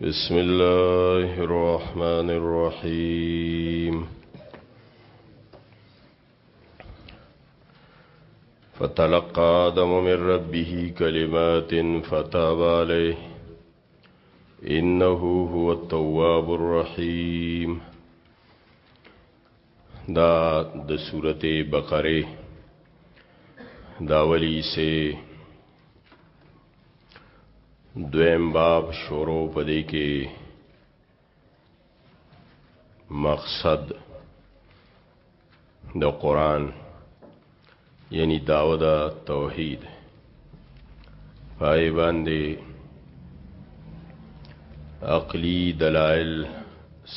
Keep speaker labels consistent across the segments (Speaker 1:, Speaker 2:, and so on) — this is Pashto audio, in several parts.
Speaker 1: بسم الله الرحمن الرحيم فتلقى آدم من ربه كلمات فتاب عليه إنه هو التواب الرحيم دا دا سورة بقره داولی سے دویم باب شروع پدې کې مقصد د قران یعنی داوه د توحید پای باندې عقلی دلائل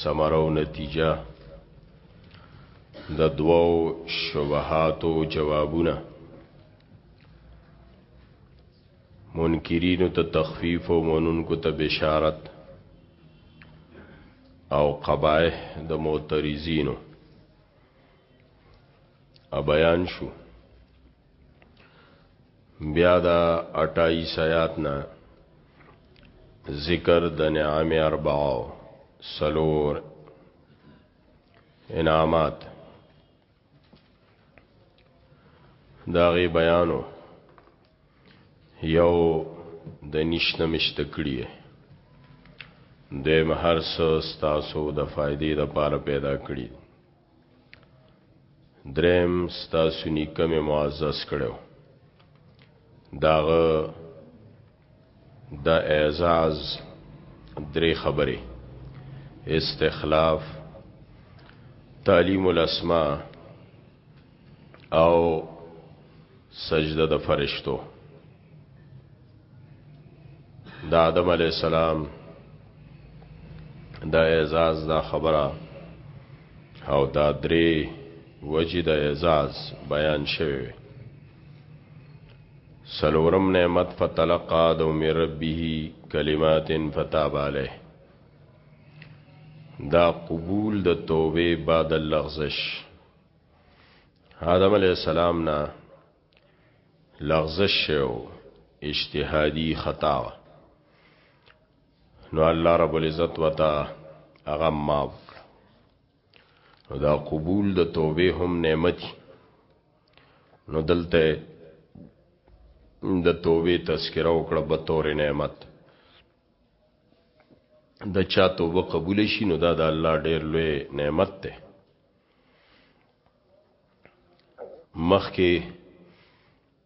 Speaker 1: سمرو نتیجه د دوو شبهاتو جوابونه منکرینو ته تخفیف او منونکو ته بشارت او قبایح د معترضینو ا بیان شو بیا دا 28 آیات نه ذکر د نعام اربعو سلور انعامات داغي بیانو یو د نشنه مشته کړی د مهر ستاسو د فائدې د پاره پیدا کړی دریم ستاسو نیکمه معزز کړو داغه د اعزاز درې خبرې استخلاف تعلیم الاسماء او سجده د فرشتو د آدم علی السلام د اعزاز دا خبره او دا درې وجه د اعزاز بیان شوه څلورم نعمت فتلقى آدم من ربه کلمات فتاب عليه دا قبول د توبه بعد اللغزش آدم علیہ السلام نا لغزش شو اجتهادی خطا نو الله رب العزت وتا هغه معاف نو دا قبول د توبه هم نعمت نو دلته د توبه تذکره وکړه به تور نعمت د چا توبه قبول شي نو دا د الله ډیر لوی نعمت ده مخکې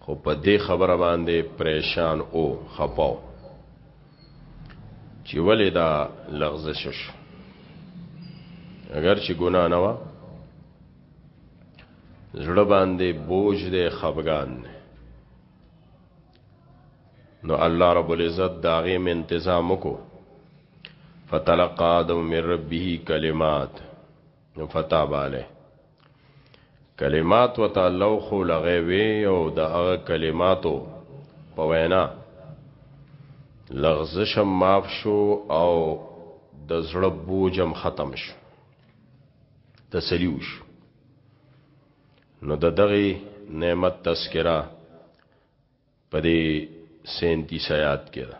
Speaker 1: خو په دې خبره باندې پریشان او خپاو چې ولې دا لغزش شو اگر چې ګنا نه و زړه باندې بوج دې خفغان دی نو الله رب العزت داغه م انتظام کو فتلقى آدم من ربه کلمات نو فتاب علیه کلمات و تا لوخو لغه وی او د هغه کلماتو په وینا لغزشم معاف شو او د زړه بوجم ختم شو تسلیو شو نو د دغه نعمت تذکرہ په دې 37 آیات کې ده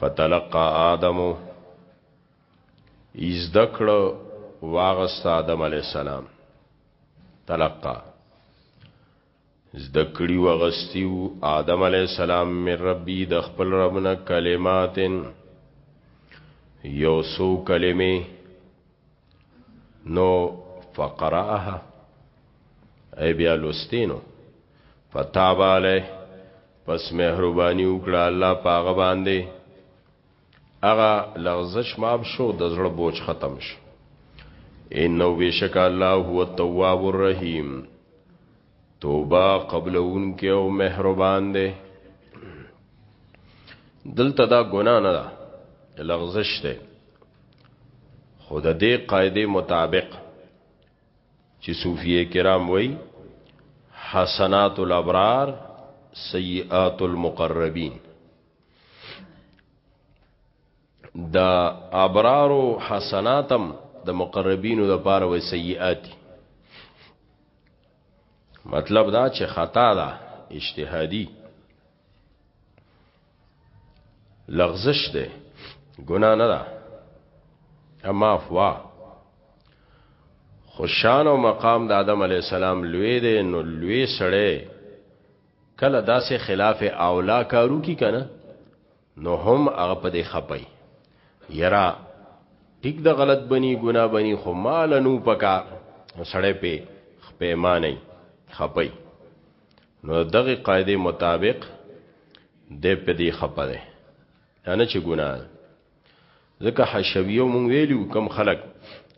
Speaker 1: فتلقى آدم از دکړه واغست آدم علی السلام تلقى زدکړی وغستیو آدم علی السلام من ربی د خپل ربنا کلماتن یو سو کلمه نو فقراها ای بیا لستینو فتاب علی پس مهربانی وکړه الله پاغه باندې اغه لغزش ماب شو د زړه بوج ختم شو انه بشک الله هو التواب الرحیم توبه قبلون کې او مهربان دی دلته دا ګنا نه ده لغزش ده خود دې قاعده مطابق چې صوفیه کرام وای حسنات الابرار سیئات المقربین دا ابرار او حسناتم د مقربینو د پاره وای سیئات مطلب دا چې خطا ده اجتهادي لغزش ده ګنا نه ده اما افوا خوشان او مقام د آدم علی السلام لوی دی نو لوی سړی کله داسې خلاف اولا کارو کی کنه نو هم هغه په دې خپي یرا ټیک د غلط بنی ګنا بنی خو مال نو پکا سړې په خپېمانه خپي نو دغه قاعده مطابق د په دې خپه ده نه چې ګناه ځکه حشویو مونږ ویلو کم خلق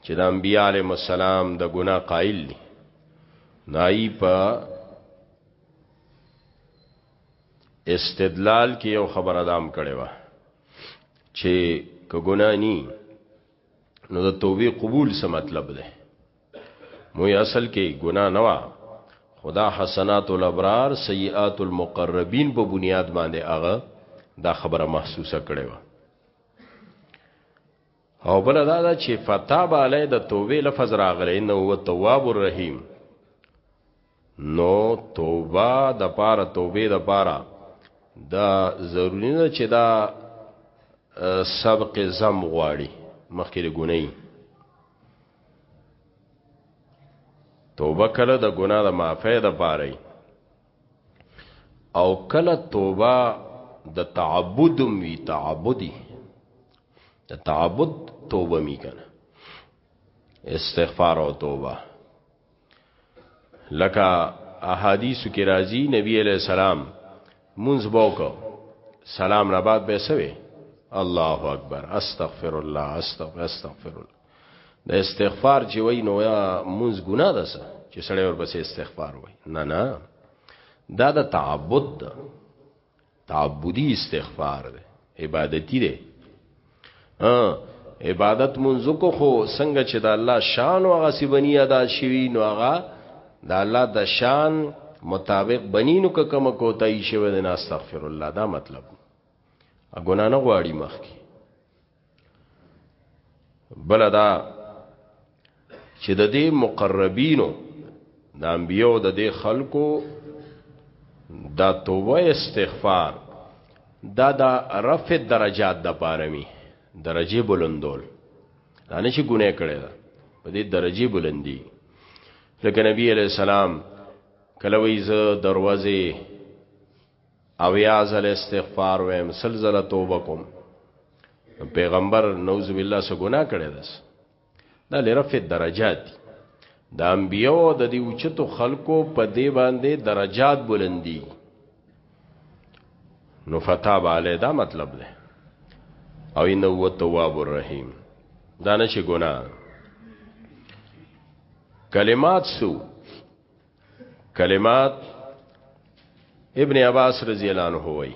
Speaker 1: چې د انبیاء علیهم السلام د ګناه قائل دي نای په استدلال کې یو خبر ادم کړي وا چې که ګناه ني نو د توبې قبول څه مطلب ده مو اصل کې ګناه نه وا خدا حسنات الابرار سیئات المقربین په بنیاد باندې هغه دا خبره محسوسه کړې و او بل دا دا چې فتاب علی د توبې لفظ راغلی نو هو تواب الرحیم نو توبه د پاره توبه د پاره دا ضروری نه چې دا سبق زم غواړي مخکې د ګناي توبه کله د ګنا د معافی د پاره او کله توبه د تعبد می تعبدی د تعبد توبه می کنه استغفار او توبه لکه احادیث کې راځي نبی علیہ السلام منځ بوکو سلام نه بعد به سوي الله اکبر استغفر الله استغفر استغفر الله د استغفار چې وای نو یا منځ ګناه ده چې سړی ورپسې استغفار وای نه نه دا د تعبد ده تعبدی استغفار ده عبادتی ده عبادت منځو کو خو څنګه چې د الله شان او هغه سی بنی ادا شوی نو هغه د الله د شان مطابق بنی نو که کوم کوتای شوی نه استغفر الله دا مطلب ا ګنا نه غواړي مخکي بلدا چې د دې مقربینو د انبیو د دې خلکو دا توبه استغفار دا دا رفع درجات د پاره می درجه بلندول دا نه چې ګناه کړی دا په دې درجه بلندي لکه نبی علیہ السلام کله وی ز دروازه اویا ځل استغفار ویم سل ځل توبه کوم پیغمبر نوذ بالله سو ګناه کړی داس دا لرفع درجات د انبیو د دې اوچتو خلکو په دې باندې درجات بلندي نو فتاب علی دا مطلب ده او انه هو التواب الرحیم دا نشي ګناه کلمات سو کلمات ابن عباس رضی الله عنه وای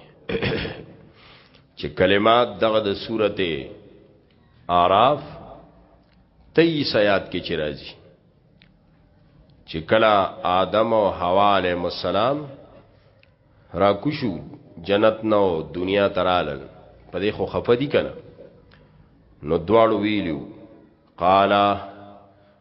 Speaker 1: چې کلمات دغه د سورته اعراف 23 آیات کې چې راځي چې کله آدم او حوا علیهم السلام را کوشو جنت نو دنیا ترالل په دې خو خفدي کنه نو دواړو ویلو قالا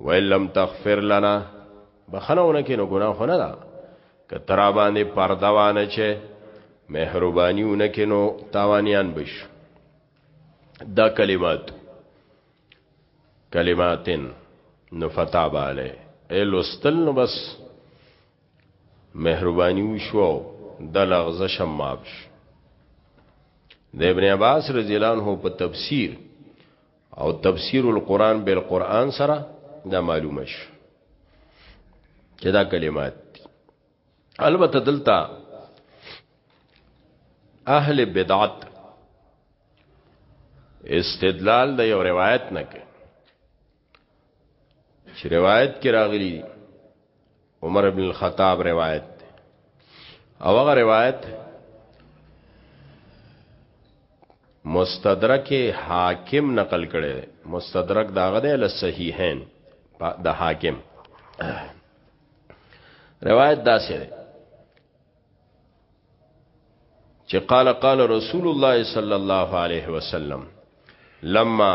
Speaker 1: وَإِن لَّمْ تَغْفِرْ لَنَا بخنه ونه کې نو ګناه خو نه ده که ترا باندې پرده وانه چې مهرباني ونه کې نو تاوانیان بش دا کلمات کلماتن نو فتاب علی ای لستل نو بس مهرباني وشو د لغزه شمابش د ابن عباس رضی الله عنه په تفسیر او تفسیر القرآن بالقرآن سره دا معلومه شو چې دا کلمات دي البته دلته اهل بدعت استدلال د یو روایت نه کوي چې روایت کې راغلي عمر ابن الخطاب روایت دی او هغه روایت مستدرک حاکم نقل کړي مستدرک داغه دی له صحیحین د حاکم روایت داسې ده چې قال قال رسول الله صلی الله علیه وسلم لما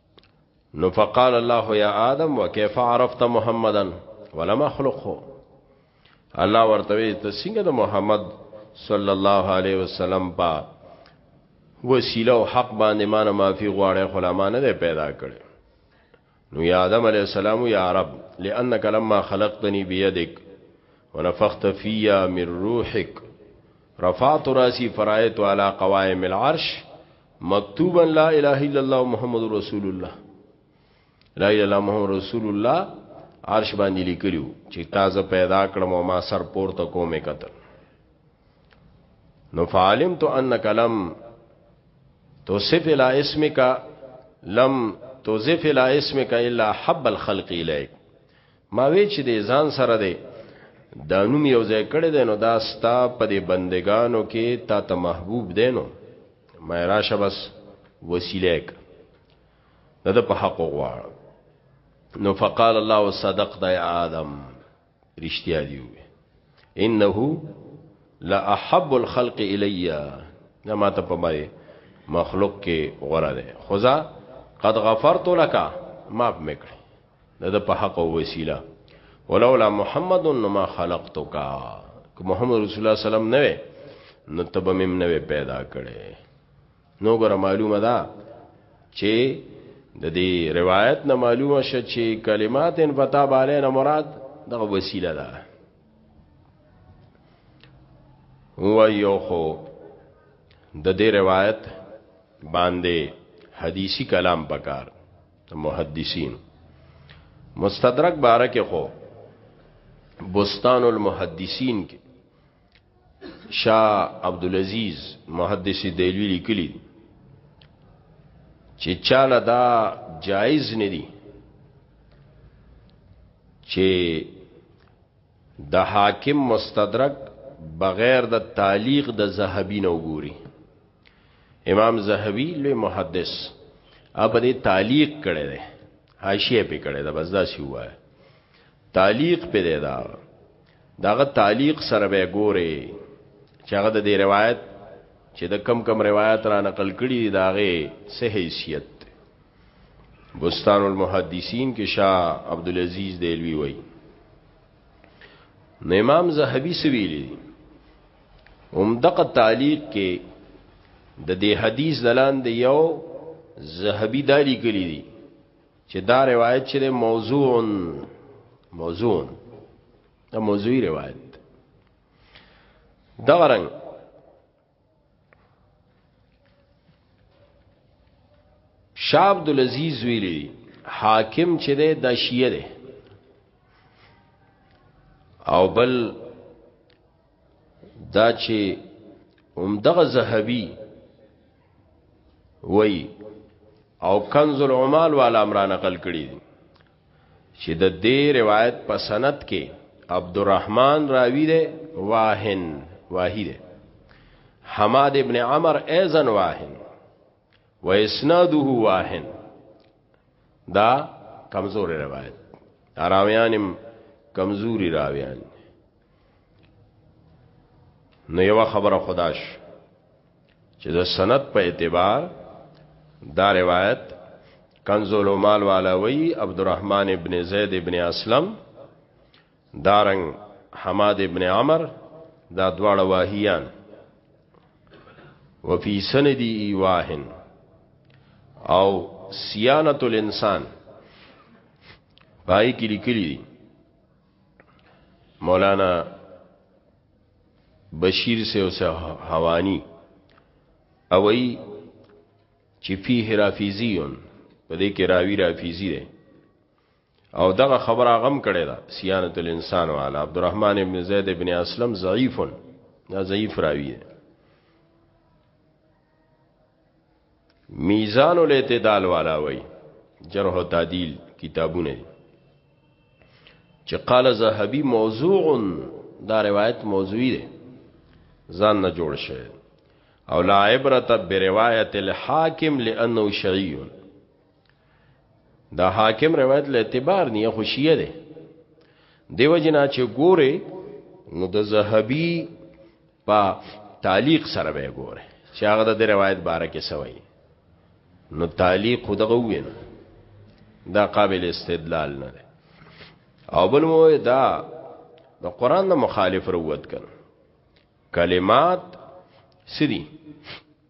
Speaker 1: نو فقال الله یا آدم وکيف عرفت محمدا ولم اخلقه الله ورته وی ته څنګه د محمد صلی الله علیه وسلم په وسیله او حق باندې مان معافي غواړي خلاما نه پیدا کړي نو یا آدم علیہ السلام یا رب لانک لما خلقتنی بيدک ونفخت فيا من روحك رفعت راسي فرایت على قوائم العرش مکتوبا لا اله الا الله محمد رسول الله لا اله الا محمد رسول الله عرش باندې لیکلو چې تازه پیدا کړم او ما سر پورته کومه قتل نو فعلمت انك لم توصف الى اسمك لم توصف الى اسمك الا حب الخلق اليك ما وی چې د ځان سره دی دا نوم یو ځای کړی دی نو دا ستا په دې بندگانو کې تا ته محبوب دی نو ما راشه بس وسیله ک دا د په حق غواړ نو فقال الله وصدق دا یا آدم رښتیا دی وی انه لا احب الخلق الی دا ما ته په مې مخلوق کې غوړه ده خدا قد غفرت لك معاف میکړه د په حق او وسیله ولولا محمد ما خلقتک که محمد رسول الله سلام نه وي نو تب مم نه پیدا کړي نو ګره معلومه ده چې د دې روایت نه معلومه شې چې کلمات ان پتا باندې نه مراد دغه وسیله ده هو یو خو د دې روایت باندې حدیثی کلام پکار محدثین مستدرک بارکه خو بستان المحدثین کې شاه عبد العزيز محدث دیلوی لیکلی دی چې چاله دا جایز نه دی چې د حاکم مستدرک بغیر د تعلیق د زهبی نو ګوري امام زهبی لوی محدث اب دې تعلیق کړي ده حاشیه په کړي ده بس دا سی وای تعلیق په ده دا دغه تعلیق سره به ګوري چې هغه د روایت چې د کم کم روایت را نقل کړي داغه صحیح حیثیت بستان المحدثین کې شاه عبد العزيز دیلوی وای نو امام زهبي سویلی هم دغه تعلیق کې د دې حدیث دلان دی یو زهبي دالی کلی دی چې دا روایت چې موضوع موضوع دا موضوعي روایت دا رنګ شاه عبد العزيز ویلي حاکم چې ده د شیعه ده او بل دا چې عمدغه زهبي وای او کنز العمال والا امران نقل کړی دي چې د دې روایت په سند کې عبدالرحمن راوی دی واهن واهی دی حماد ابن عمر ایزن واهن و اسناده واهن دا کمزور روایت راویانم کمزوري راویان نو یو خبره خداش چې د سند په اعتبار دا روایت کنز العمال والا وی عبدالرحمن ابن زید ابن اسلم دارنګ حماد ابن عمر دا دواړه واهیان وفي سندي واهن او سیانت الانسان پای کې لیکلي مولانا بشیر سیو سه حوانی اوئی چی فیه رافیزیون په دې کې راوی رافیزی دی او دغه خبره غم کړی دا سیانت الانسان والا عبدالرحمن ابن زید ابن اسلم ضعیفن دا ضعیف راوی دی میزان الاعتدال والا وای جرح تعدیل کتابونه چې قال زهبي موضوع دا روایت موضوعي ده ځان نه جوړ شي او لا عبرت بروايت الحاکم لانه شيعي دا حاکم روایت له اعتبار نه خوشیه ده دیو جنا چې ګوره نو د زهبي په تعلیق سره به ګوره چې هغه د روایت باره کې سوي نو تعلیق خدغه وینو دا قابل استدلال نه ده او بل مو دا د قران نه مخالف روت کړ کلمات سری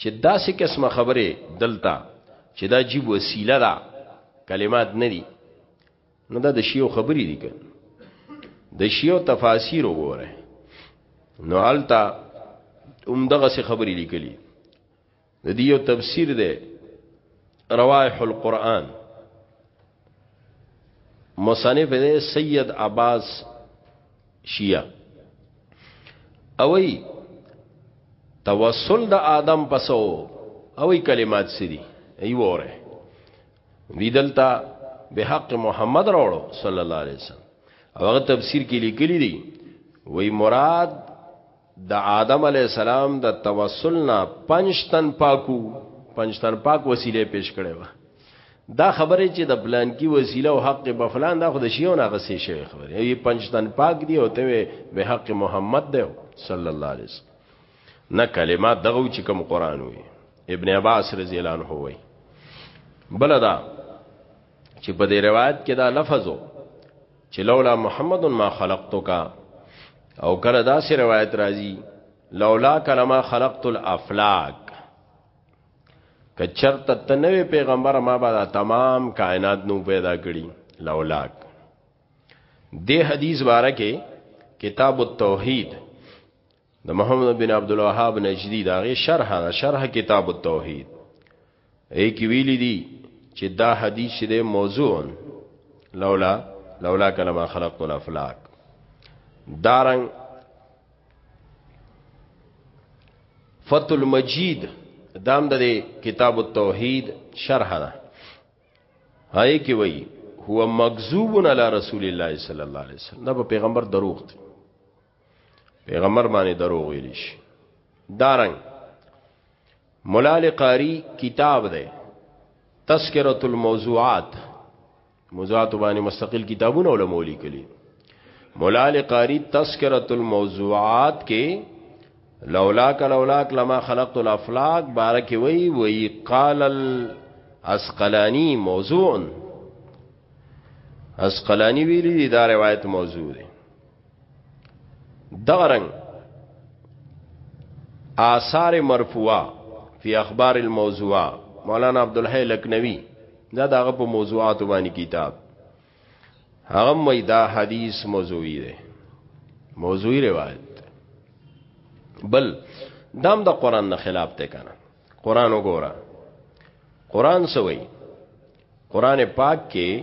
Speaker 1: چې داسې قسمه خبره دلته چې دا جیب وسیله ده کلمات نه دي نو دا د شیو خبرې دي که د شیو تفاسیر وګوره نو حالتا هم دغه څه خبرې لیکلي د دې یو تفسیر دی روایح القرآن مصنف دې سید عباس شیعه اوئی توسل د آدم پسو اوئی کلمات سری ایو اوره ویدلتا به حق محمد راوړو صلی الله علیه وسلم هغه تفسیر کې لیکلی دی وی مراد د آدم علی السلام د توسل نه پنځ تن پاکو پنځ تن پاک وسیله پیش کړي و دا خبره چې د پلان کی وسیله او حق په فلان دا خو د شیو نه غسې شوی خبره ای پنځ تن پاک دی او ته به حق محمد دی صلی الله علیه وسلم نه کلمات دغه چې کوم قران وي ابن عباس رضی الله عنه وي بلدا چې په دې روایت کې دا لفظو چې لولا محمد ما خلقتک او کله دا سی روایت راځي لولا کلمه خلقت الافلاک که چرته تنوي پیغمبر ما به تمام کائنات نو پیدا کړي لولاک دې حدیث باره کې کتاب التوحید د محمد بن عبد الوهاب نجدی دا غي شرح دا شرح کتاب التوحید ای کی ویل دي چې دا حدیث شری موضوع لولا لولا کلمہ خلقت الافلاک دارنګ فتح المجید دام د کتاب التوحید شرح ده هاي کی وای هو مغزوب علی رسول الله صلی الله علیه وسلم دا پیغمبر دروغ دی پیغمبر باندې دروغ ویل شي دارنګ مولا لقاری کتاب ده تذکرۃ الموضوعات موضوعات باندې مستقل کتابونه علماء لیکلي مولا لقاری تذکرۃ الموضوعات کې لولاک لولاک لما خلقت الافلاک بارک وی وی قال الاسقلانی موضوع اسقلانی ویلی دا روایت موضوع ده دغه رنګ آثار مرفوعه فی اخبار الموضوعه مولانا عبدالحی لکنوی دا داغه په موضوعات باندې کتاب هغه مې دا حدیث موضوعی دی موضوعی روایت بل دام د دا قران نه خلاف ته کنه قران وګوره قران سوئی قران پاک کې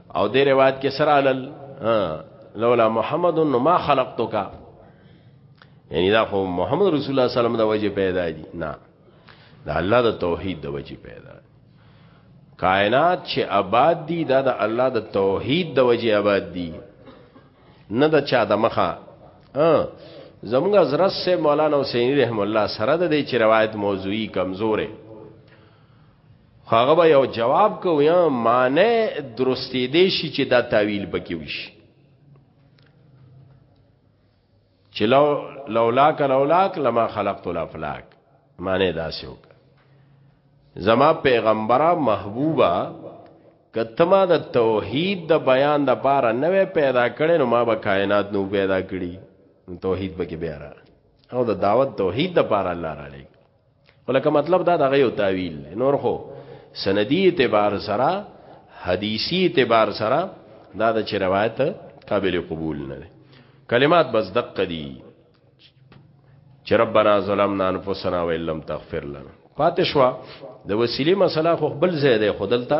Speaker 1: او دې روایت کې سره علل لولا محمد نو ما خلقتک یعنی دا خو محمد رسول الله صلی الله علیه وسلم د وجه پیدا دي نه دا الله د توحید د وجه پیدا کائنات چې آباد دي دا د الله د توحید د وجه آباد دي نه د چا د مخه زمونږ حضرت سے مولانا حسین رحم الله سره د دې چې روایت موضوعي کمزورې هغه به یو جواب کو یا معنی درستې دی شي چې دا تعویل بکی وشي چې لو لولاک لولاک لما خلقت الافلاک معنی دا سیو زما پیغمبره محبوبه کتما د توحید د بیان د بار نه پیدا کړي نو ما به کائنات نو پیدا کړي توحید به کې بیا را او د دعوت توحید د بار الله را لګي ولکه مطلب دا دغه یو تعویل نور خو سندی اعتبار سره حدیثی اعتبار سره دا د چ روایت قابل قبول نه ده کلمات بس دقه دي چې ربنا ظلمنا انفسنا وان لم تغفر لنا پاتشوا د وسیله مسله خو بل زیاده خودلتا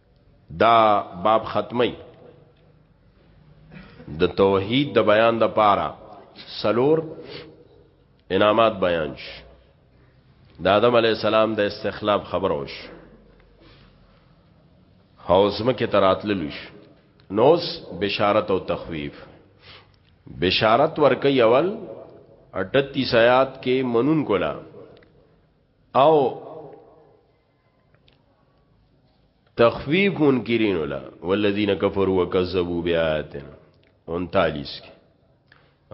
Speaker 1: دا باب ختمی د توحید د بیان د پاره سلور انعامات بیان شي د آدم علی السلام د استخلاف خبر وش حوزم کې تراتللش نوس بشارت او تخویف بشارت ورکي اول 38 آیات کې منون کولا او تخفیف منکرین ولا والذین کفروا وکذبوا بیااتنا 39 کې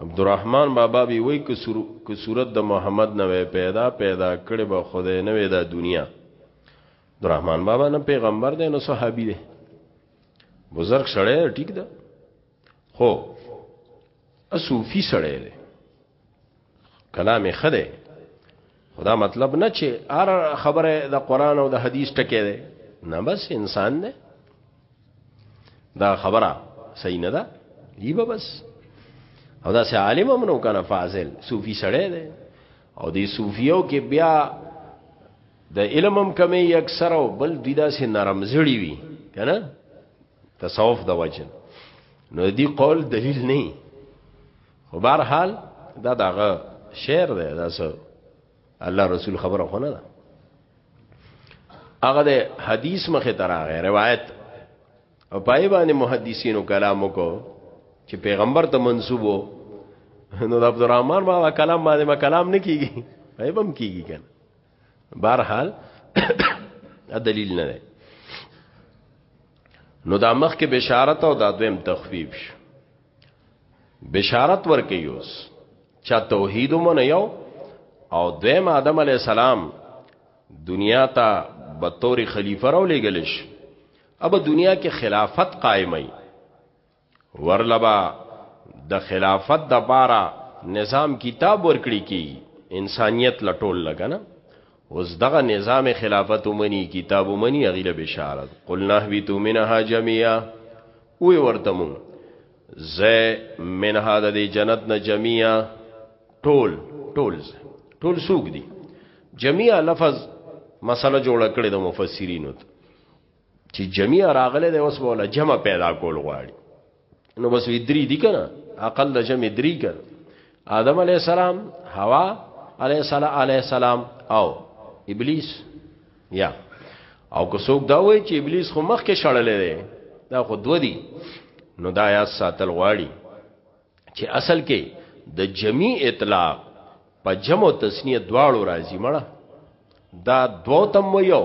Speaker 1: عبدالرحمن بابا بي وای ک صورت د محمد نوې پیدا پیدا کړي به خدای نوې دا دنیا عبدالرحمن بابا نه پیغمبر دی نو صحابي دی بزرگ سړی ټیک ده خو صوفي سړی دی کلام خده خدا مطلب نه چې هر خبره د قران او د حدیث ټکی دی نه بس انسان دی دا خبره صحیح نه ده دی به بس او دا سه عالم هم نو کنه فاضل صوفي سړی دی او دی صوفیو کې بیا د علم هم کمی اکثر او بل دوی دا سه نرم زړی وي کنه تصوف د وجه نو دی قول دلیل نه خو بهر حال دا دغه شعر دی دا سو الله رسول خبره خو نه ده هغه د حدیث مخه تراغه روایت او پای باندې محدثینو کلام وکړو چې پیغمبر ته منسوبو نو د عبدالرحمن بابا کلام باندې ما کلام نه کیږي غیب هم کیږي کنه بهر حال دا دلیل نه دی نو دا مخ کې بشارت او دا دویم تخفیف شو بشارت ورکي اوس چا توحید مون یو او دویم آدم علی السلام دنیا ته به تور خلیفہ راو لګلش اب دنیا کې خلافت قائمای ورلبا د خلافت د بارا نظام کتاب ورکړي کی انسانیت لټول لګنه اوس دغه نظام خلافت ومني کتاب ومني هغه له بشارت قلنا اهبطوا منها جميعا وی ورته مون زه منها د جنت نه جميعا ټول ټول ټول سوق دي جميعا لفظ مسله جوړه کړې د مفسرینو چې جميع راغله د اوس مولا جمع پیدا کول غواړي نو بس وی درې دي کنه عقل د جمع درې کنه آدم علی السلام حوا علی السلام علی السلام او ابلیس یا او که څوک دا وای چې ابلیس خو مخ کې شړلې دی دا خو دو دی نو دا یا ساتل غواړي چې اصل کې د جمی اطلاق په جمع تسنیه دواړو راځي مړه دا دو تم یو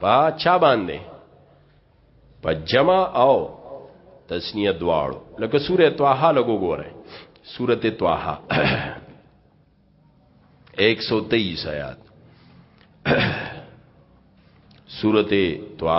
Speaker 1: په چا باندې په جمع او تسنیه دواړو لکه سوره طه لګو ګوره سوره طه 123 آیات سوره طه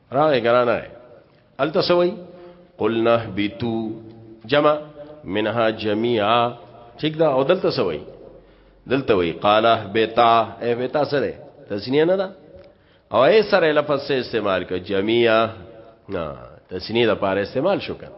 Speaker 1: راغې ګرانه الته سوي قلنا بتو جمع منها جميعا ٹھیک دا او دلته سوي دلته وی قاله بتا اے بتا سره تسنیه نه دا او اے سره لفظ سے استعمال ک جميعا تسنیه د پاره استعمال شو کنه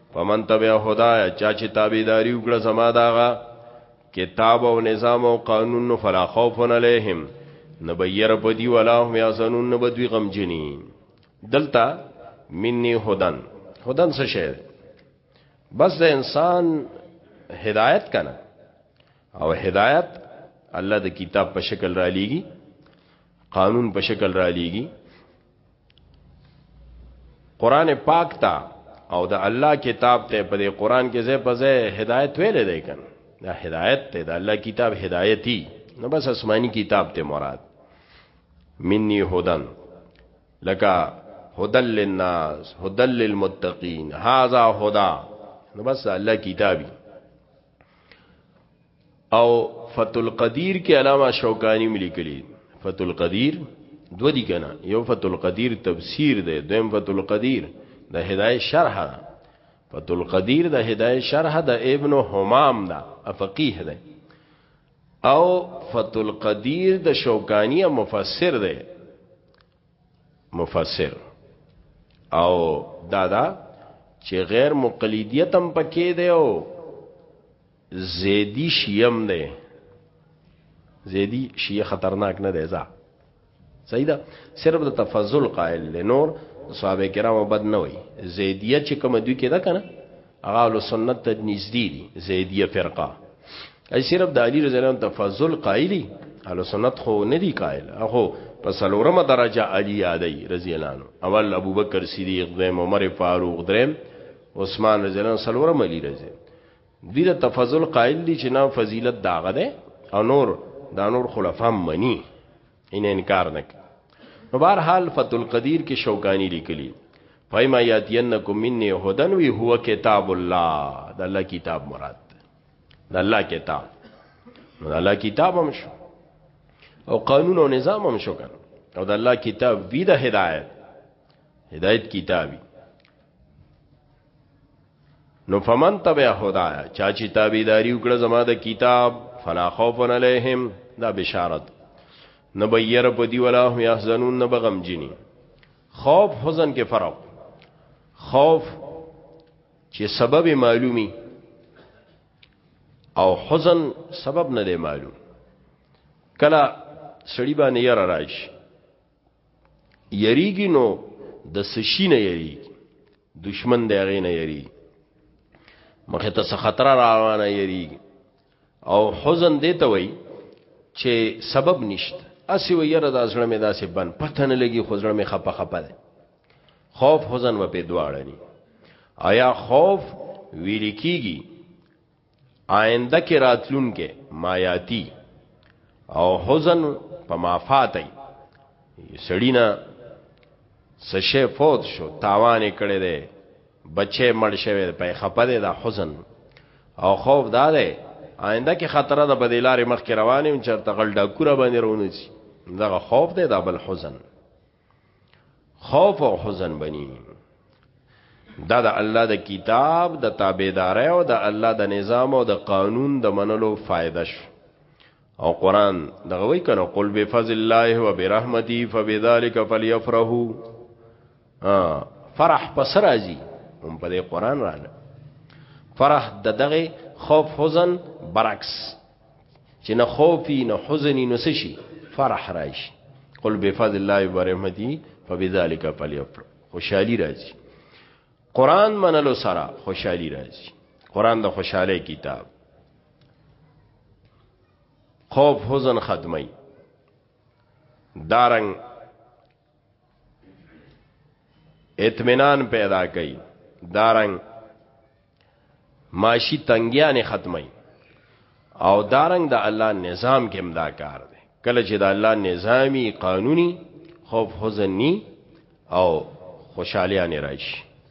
Speaker 1: فمن تبع هدايا چا چې تابعداري وکړه زما داغه کتاب او نظام او قانون فلا خوف عليهم نبير بدی ولا هم يحزنون نبدوی غمجنی دلتا مني هدن هدن څه شی بس د انسان هدایت کنه او هدایت الله د کتاب په شکل را لېږي قانون په شکل را لېږي قران پاک تا او د الله کتاب ته په دې قران کې زې په زې هدایت ویلې دی کنه دا هدایت ته د الله کتاب هدایتي نو بس آسماني کتاب ته مراد مني هدن لکه هدل للناس هدل للمتقین هاذا هدا نو بس الله کتابي او فتح القدیر کې علامه شوکانی ملي کړي فتح القدیر دو دي کنه یو فتح القدیر تفسیر دی دویم فتح القدیر د هدایت شرح ده فتح القدیر د هدایت شرح د ابن حمام ده فقيه ده او فتح القدیر د شوکانی مفسر ده مفسر او دادا چې غیر مقلدیت هم پکې دی او زیدی شیعم دی زیدی شیعه خطرناک نه دی ځا صحیح ده صرف د تفضل قائل دی نور صحابه کرام بد نه وي زیدیه چې کوم دوی کې ده کنه اغال سنت ته نږدې دي زیدیه فرقه ای صرف د علی رضی الله عنه تفضل قایلی اهل سنت خو نه دی قائل هغه په سلورمه درجه علی علی رضی الله عنه اول ابوبکر صدیق دویم عمر فاروق دریم عثمان رضی الله عنه سلورم علی رضی دي د تفضل قائل دي چې نه فضیلت داغه ده او نور دا نور خلفام منی ان انکار نک نو بهر حال فتح القدیر کې شوکانی لیکلی فایما یاتینکم منی هدن وی هو کتاب الله د الله کتاب مراد د الله کتاب نو د الله کتاب هم شو او قانون او نظام هم شو کنه او د الله کتاب وی د هدایت هدایت کتابی نو فمن تبع خدایا چا چې تابعداري وکړه زما د کتاب فلا خوف علیهم دا بشارت نه بیر په دی ولا هم یحزنون نه بغم جنی خوف حزن کې فرق خوف چې سبب معلومی او حزن سبب نه دی معلوم کله سړی باندې یاره راشي یریږي نو د سشي نه یریږي دشمن د هغې نه یریږي مخه ته خطر روانه یریږي او حزن دی ته وای چې سبب نشته اسی و یره د ازړه مې داسې بن پته نه لګي خو ځړه مې خپه خپه ده خوف حزن و په دواړه ني آیا خوف ویل کیږي آینده کې راتلونکې مایاتی او حزن په مافاتای سړینا سشه فوت شو تاوان کړي دي بچي مړ شوی په خپه دي دا حزن او خوف دا دی آینده کې خطر ده په دلارې مخ کې روانې او چرته غل ډاکوره باندې رونی دغه خوف دی دا بل حزن خوف او حزن بنی دا د الله د کتاب د تابعداري او د الله د نظام او د قانون د منلو فائدہ شو او قران دغه وی کنه قل بفضل الله وبرحمته فبذلك فليفرحوا فرح پس راځي هم په دې قران رااله فرح د دغه خوف حزن برعکس چې نه خوفي نه حزني نه سشي فرح راشي قل بفضل الله ورحمتي فبذلك فليفرح خوشحالي راځي قران منلو سره خوشحالي راځي قران د خوشحالي کتاب خوف حزن ختمي دارنګ اطمینان پیدا کوي دارنګ معاشي تنګیانه ختمي او دارنګ د دا الله نظام کې امدا کار دی کله چې د الله نظامی قانوني خوف حزن ني او خوشحالي نه راشي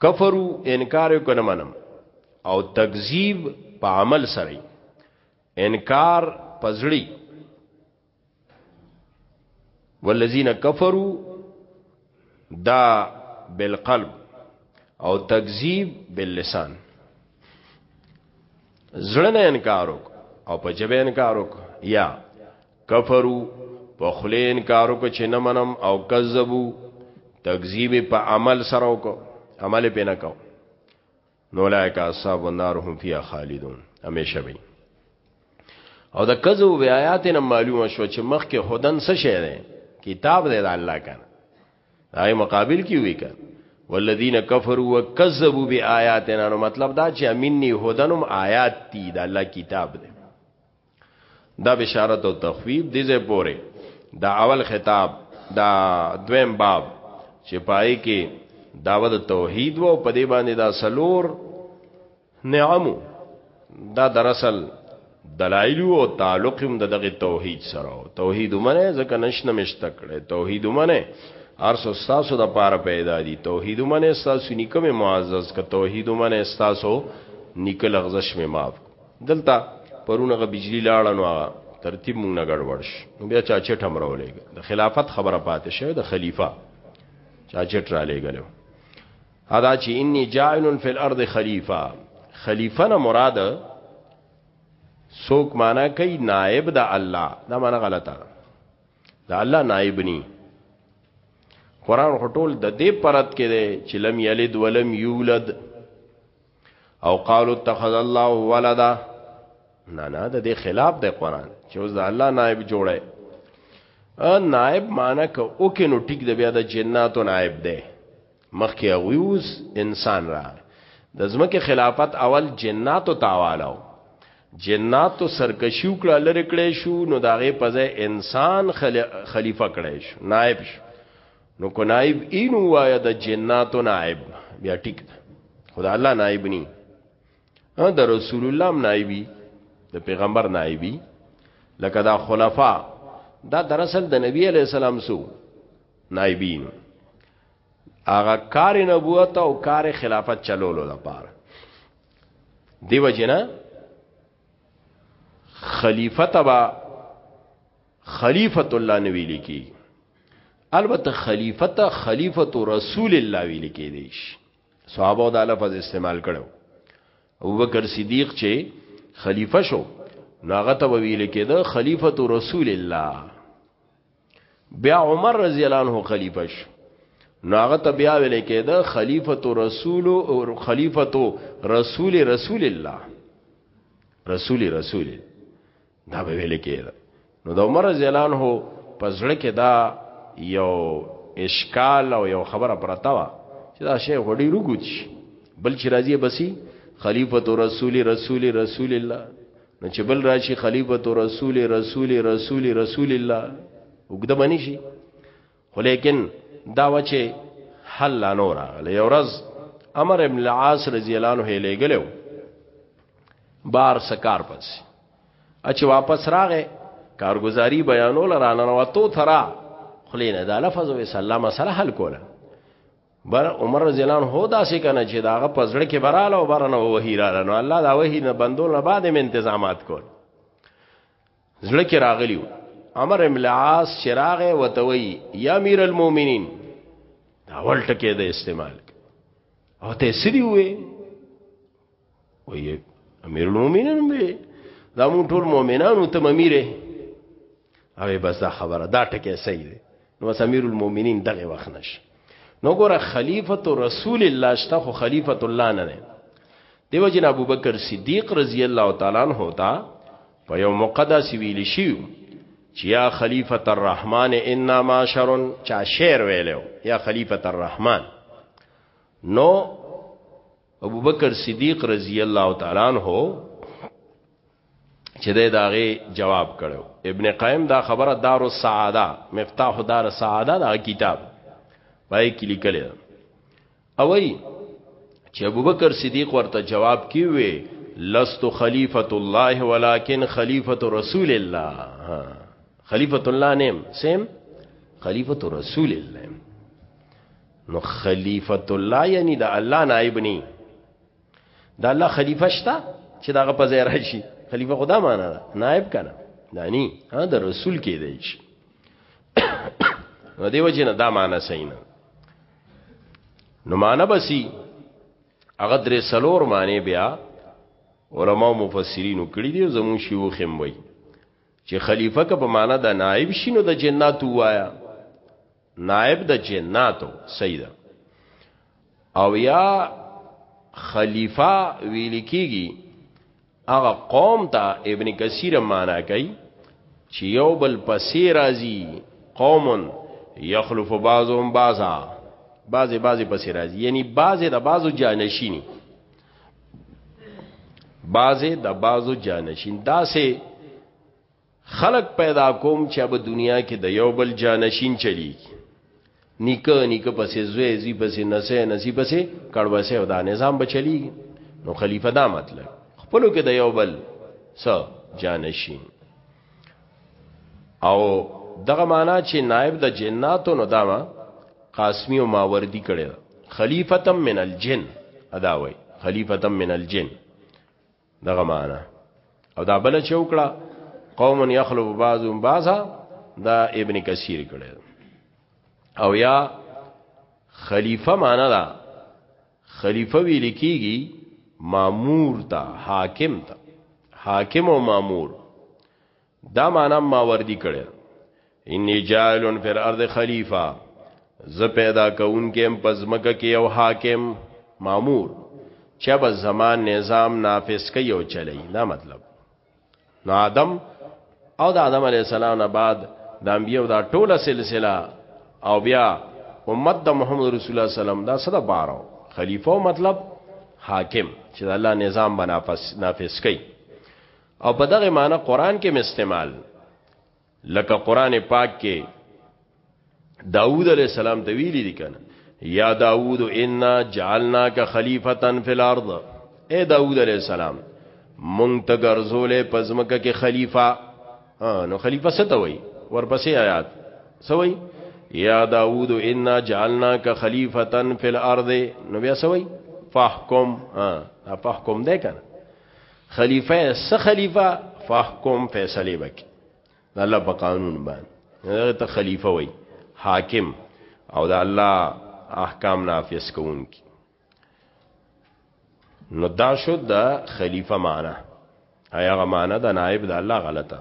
Speaker 1: کفرو انکار یو کنه منم او تکذیب په عمل سره انکار پزړی والذین کفروا دا بالقلب او تکذیب باللسان زړه نه انکار وک او په جبه انکار وک یا کفرو په خله انکار وکړ چې نه منم او کذبو تکذیب په عمل سره وکړ عمل په نه کو نو لایک اصحاب النار هم فیها خالدون همیشه وي او د کذو بیاات نه معلومه شو چې مخ کې هدن څه شی دی کتاب دی د الله کنه دای مقابل کی وی کنه والذین کفروا وکذبوا بیااتنا نو مطلب دا چې امینی هدنم آیات دی د الله کتاب دی دا بشارت او تخویب دي زه پوره دا اول خطاب دا دویم باب چې پای کې داوود توحید وو په دې باندې دا سلور نعمو دا دراصل دلایل او تعلق هم دغه توحید سره توحید منه ځکه نشنه مشته کړي توحید منه ارس استاسو د پاره پیدا دي توحید من استاسو نیکه معزز ک توحید من استاسو نیکه لغزش می معاف دلته پرونه غ بجلی لاړه نو هغه ترتیب مونږ نه ګډوډ شو نو بیا چا چټ هم راولېګ د خلافت خبره پاتې شوه د خلیفہ چا چټ را لېګلو ادا چې انی جاعل فی الارض خلیفہ خلیفہ نه مراد سوک معنا کوي نائب د الله دا معنا غلطه ده د الله نائب ني قران خټول د دې پرد کې دی چې لم یلد ولم یولد او قالو اتخذ الله ولدا نه نه د دې خلاف د قران چې اوس د الله نائب جوړه ا نائب معنی ک او کې نو ټیک د بیا د جناتو نائب دی مخکې اویوس انسان را د زمکه خلافت اول جناتو تاوالو جناتو سرکشیو کړه لری کړې شو نو داغه پځه انسان خلیفہ کړې شو نائب شو نو کو نائب اینو وایا د جناتو نائب بیا ټیک ده خدا الله نائب ني ا د رسول الله نائبي د پیغمبر نائبي لکه دا خلفا دا دراصل د نبی علی السلام سو نائبین هغه کار نبوت او کار خلافت چلولو لپاره دیو جنا خلیفہ تبا خلیفۃ الله نه ویل کی البته خلیفۃ خلیفۃ رسول الله ویل کی دی صحابه دا لفظ استعمال کړو ابوبکر صدیق چې خلیفہ شو ناغه ته ویل کېده خلیفۃ رسول الله بیا عمر رضی الله عنه خلیفہ شو ناغه ته بیا ویل کېده خلیفۃ رسول او خلیفۃ رسول رسول الله رسول رسول دا به ویل کېده نو د عمر زیلان هو په زړه کې دا یو اشکال او یو خبره پرتا وا چې دا شی غړي رګوت شي بل چې راځي بسی خلیفۃ رسول رسول رسول الله نو چې بل راشي خلیفۃ رسول رسول رسول رسول الله وګد باندې شي خو لیکن دا وچه حل لا نور غلې ورځ امر ابن العاص رضی الله عنه لګلو بار سکار پس اچ واپس راغې کارګزاري بیانول رانه وته ترا خلینه دا لفظ و سلام سره حل کوله بر عمر رضی الله عنه دا سې کنه چې داغه پزړه کې براله او برنه وحی را نو الله دا وحی نه بندول نه بعد می تنظیمات کول زړه کې راغلیو امر املاس چراغ وتوي یا امیر المؤمنین دا ول ټکه د استعمال او ته سړي وې وې امیر المؤمنین به دا مون ټول مؤمنانو ته ممیره او بس دا خبره دا ټکه صحیح ده نو امیر المؤمنین دغه وخت نش نو ګوره خلیفۃ رسول الله شته خو خلیفۃ الله نه نه دیو جن ابو بکر صدیق رضی الله تعالی عنہ تا په یو مقدس ویل شي چې یا خلیفۃ الرحمن انا معاشر چا شعر ویلو یا خلیفۃ الرحمن نو ابو بکر صدیق رضی الله تعالی عنہ چې دا داغه جواب کړو ابن قیم دا خبره دار السعاده مفتاح دار السعاده دا کتاب پای کې لیکل او ای چې ابوبکر صدیق ورته جواب کیوي لست خلیفۃ الله ولکن خلیفۃ رسول الله خلیفۃ الله نیم سیم خلیفۃ رسول الله نو خلیفۃ الله یعنی د الله نائب ني د الله خلیفہ شته چې داغه په ځای راشي خلیفہ خدا معنا ده نائب کنه دانی ها د رسول کې دی شي نو دیو جن دا معنا صحیح نه نو معنا بسی هغه درې سلور معنی بیا علما مفسرین کړي دي زمون شيوخ هم وای چې خلیفہ که په معنا د نائب شینو د جنات وایا نائب د جناتو سیدا او یا خلیفہ ویل کیږي هغه قوم ته ابن کثیر معنا کوي چې یو بل پسې راځي قوم یخلف بعضهم بعضا بعضی بعضی پسې راځي یعنی بعضی د بعضو جانشینی بعضی د بعضو جانشین داسې خلق پیدا کوم چې به دنیا کې د یو بل جانشین چلیږي نیکه نیکه پسې زوی زی پسې نسې نسی پسې کړوسه او دا نظام به چلیږي نو خلیفہ دا مطلب خپلو کې د یو بل سو جانشین او دغه معنا چې نائب د جناتو نو داما قاسمی او ماوردی کړي خلیفتم من الجن ادا وای خلیفتم من الجن دغه معنا او دا بل چوکړه قوم یخلو بعضهم بعضا دا ابن کثیر کړي او یا خلیفہ معنا دا خلیفہ ویل کیږي مامور تا حاکم تا حاکم او مامور دا معنا ماوردی کړي انی جاعلن فی الارض خلیفہ ز پیدا کونکم پزمکه کې یو حاکم مامور چې به زمان نظام نافذ کوي او چلی دا مطلب نو آدم او د آدم علی السلام نه بعد د انبیو دا ټوله سلسله او بیا امت د محمد رسول الله سلام دا صدا بارو خلیفہ مطلب حاکم چې الله نظام بنافس نافذ کوي او په دغه معنی قران کې استعمال لکه قران پاک کې داوود علی السلام ته ویلي دي کنه یا داوود انا جعلناک خلیفتا فی الارض اے داوود علی السلام مونږ ته ګرځولې پزمکه کې خلیفہ نو خلیفہ څه ته وای ورپسې آیات سوي یا داوود انا جعلناک خلیفتا فی الارض نو بیا سوي فاحکم ها فاحکم ده کنه خلیفہ س خلیفہ فحکم فیصله وکي د الله په قانون باندې هغه ته خلیفہ وای حاکم او د الله احکام نافذ کوونکی نو دا شو د خلیفہ معنا هغه معنا د نائب د الله غلطه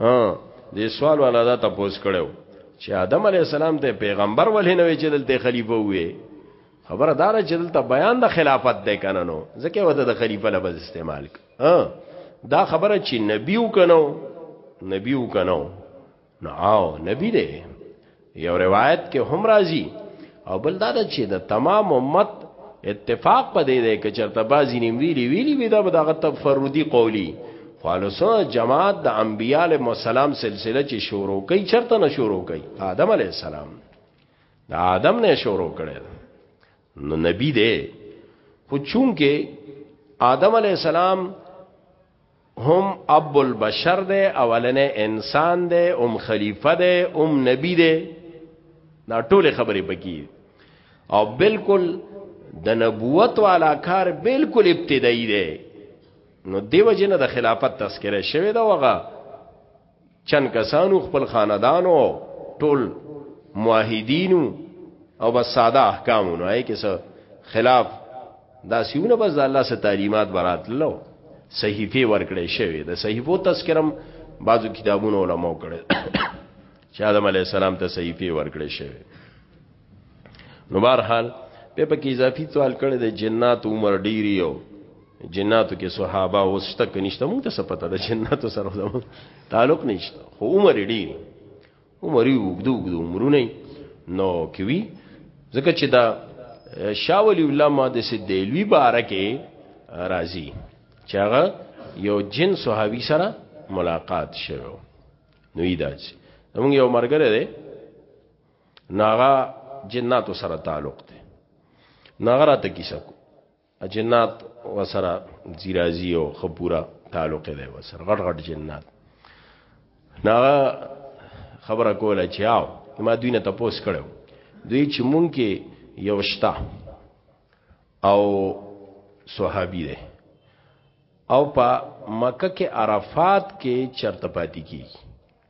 Speaker 1: ها دې سوال ولا دا تاسو کړو چې آدم علی السلام ته پیغمبر ولې نه وی چې دلته خلیفہ وې خبره دار چې دلته بیان د خلافت دی کنه نو ځکه وته د خلیفہ لفظ استعمال ک دا خبره چې نبی وکنو نبی وکنو نو او نبی دی یو روایت کې هم راځي او بل دا چې د تمام امت اتفاق په دې دی چې چرته بازی نیم ویلی ویلی وی دا دغه تفردی قولی خالصو جماعت د انبیال مسالم سلسله چې شروع کوي چرته نه شروع کوي آدم علی السلام دا آدم نه شروع کړي نو نبی دی خو چونکه آدم علی السلام هم اب البشر دی اولنې انسان دی ام خلیفہ دی ام نبی دی دا ټول خبرې پکې او بالکل د نبوت والا کار بالکل ابتدایي دی نو دیو جن د خلافت تذکره شوی دا وغه چند کسانو خپل خاندانو ټول موحدینو او بس ساده احکامونو آی کې څه خلاف دا سیونه بس الله سره تعلیمات برات لو صحیفه ورکړې شوی د صحیفو تذکرم بعضو کتابونو علماء کړي چې آدم علی السلام ته صحیفه ورکړې شوی نو بهر حال په پکې اضافي سوال کړي د جنات عمر ډیری او جناتو کې صحابه اوس شته کې نشته موږ ته څه پته ده جناتو سره زموږ تعلق نشته خو عمر ډیر عمر یې وګدو وګدو عمرونه نو کوي ځکه چې دا شاولی الله ماده سي دیلوی بارکه راضي چې هغه یو جن صحابي سره ملاقات شوه نو یی داج موږ یو مرګره ده ناغا جناتو سره تعلق ده ناغا راته کیسه کو جنات وسره ځی راځي او خپورا تعلق دی وسره غټ غټ جنات نا خبره کوله چې آو ما دوی نه تاسو کړو دوی چې مونږ کې یو شتا او صحابي دی او په مکه کې عرفات کې چرته پاتې کیږي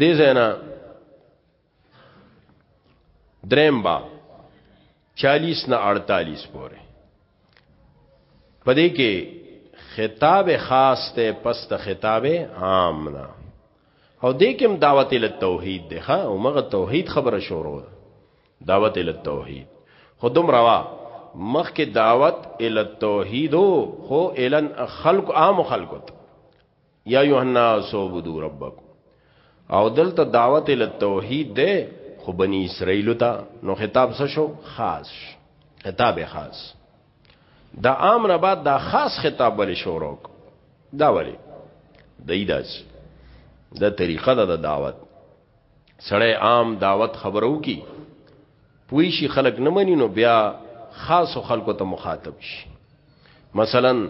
Speaker 1: دې زینا دریم با 40 نه 48 پورې پدې کې خطاب خاص ته پس ته خطاب عام نه او دې کې دعوت ال توحید ده ها عمره توحید خبره شروع دعوت ال توحید خودم روا مخ کې دعوت ال توحید خو الن خلق عام خلقت یا ایها الناس عبدوا ربکم او دلته دعوت ال توحید ده خو بنی اسرائیل ته نو خطاب څه شو خاص خطاب خاص دا عام نه بعد دا خاص خطاب ولې شروع دا ولې دای داس دا طریقه ده د دعوت سړی عام دعوت خبرو کی پوی شي خلک نه مني نو بیا خاص خلکو ته مخاطب شي مثلا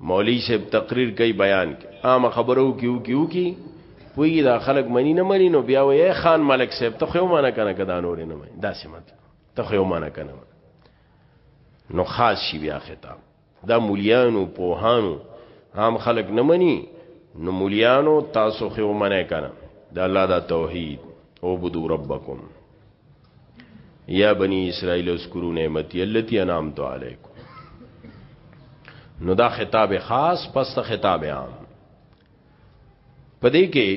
Speaker 1: مولوی صاحب تقریر کوي بیان کوي عام خبرو کیو کیو کی پوی دا خلک منی نه منی نو بیا وای خان ملک صاحب ته خو مانه کنه کدا نور نه منی دا سم ته خو مانه کنه نو خاص شي بیا خطاب دا مولیانو پوهانو عام خلک نه منی نو مولیانو تاسو خو مانه کنه دا الله دا توحید او بدو ربکم یا بنی اسرائیل اذکروا نعمتي التي انعمت علیکم نو دا خطاب خاص پس ته خطاب عام پدې کې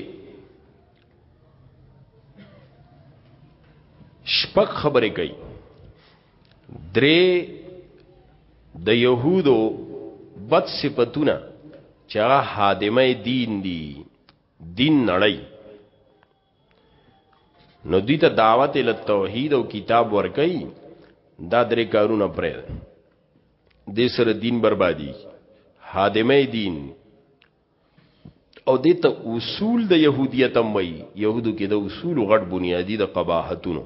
Speaker 1: شپک خبرې کوي درې د يهودو بد صفاتونه چې هغه حادمه دین دي دین نړۍ نو دوی ته دعوت ال توحید او کتاب ورکي دا درې کارونه پرې دې سره دین بربادي حادمه دین او دې ته اصول د يهودیت هم وي يهودو کې د اصول غټ بنیادی د قباحتونو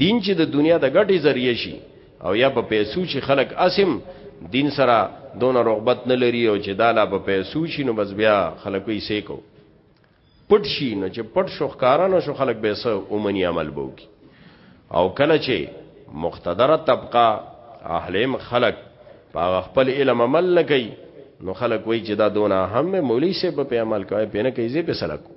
Speaker 1: دین چې د دنیا د ګټې ذریعہ شي او یا په پیسو چې خلک اسم دین سره دون رغبت نه لري او چې دالا په پیسو شي نو بس بیا خلک یې سیکو پټ شي نو چې پټ شو ښکارانو شو خلک به سه اومني عمل بوکي او کله چې مقتدره طبقه اهلم خلک په خپل علم عمل نه کوي نو خلک وایي چې دا دونه هم مولوی سه په عمل کوي پینه کوي زی په سلکو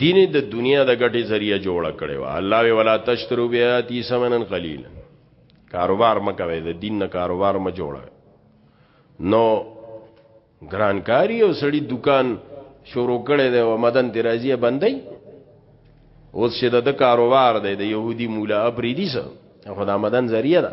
Speaker 1: دین د دنیا د ګټې ذریعہ جوړ کړي وا الله وی ولا تشترو بیاتی سمنن قلیل کاروبار مکوي د دین نه کاروبار م جوړه نو ګرانکاری او سړی دکان شروع کړي دی او مدن درازیه بندي اوس چې د کاروبار دی د يهودي مولا ابريدي سره خدا مدن ذریعہ ده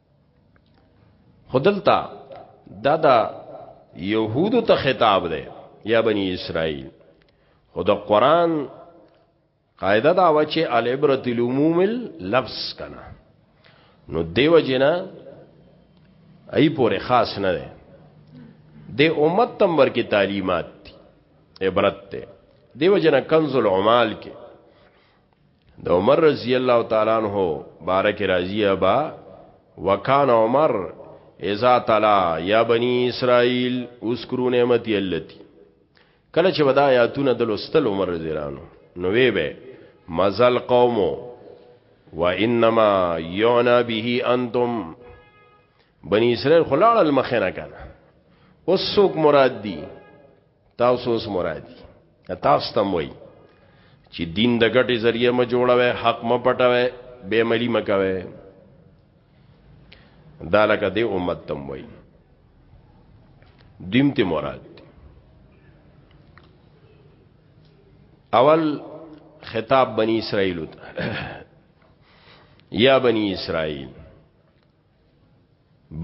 Speaker 1: خدلتا دا دا يهودو ته خطاب دی یا بنی اسرائیل خود قرآن قاعده دا و چې العبرت العموم اللفظ کنا نو دیو جنا ای پورې خاص نه ده د امت تمبر کې تعلیمات عبرت ته دیو جنا کنز العمال کې د عمر رضی الله تعالی عنہ بارک راضی ابا وکان عمر اذا تلا یا بنی اسرائیل اذکروا نعمتي التي کله چې ودا آیاتونه د لوستل عمر رضی الله عنه نو وی به مزل قوم وانما یعنا به انتم بنی اسرائیل خلاړ المخنه کنه اوس څوک مراد دي تاسو اوس مرادي تاسو تم وای چې دین د ګټې ذریعہ م جوړوي حق م پټوي به ملي مکوي دا لکه د امت تم وای دیم ته مراد اول خطاب بنی اسرائیل یا بنی اسرائیل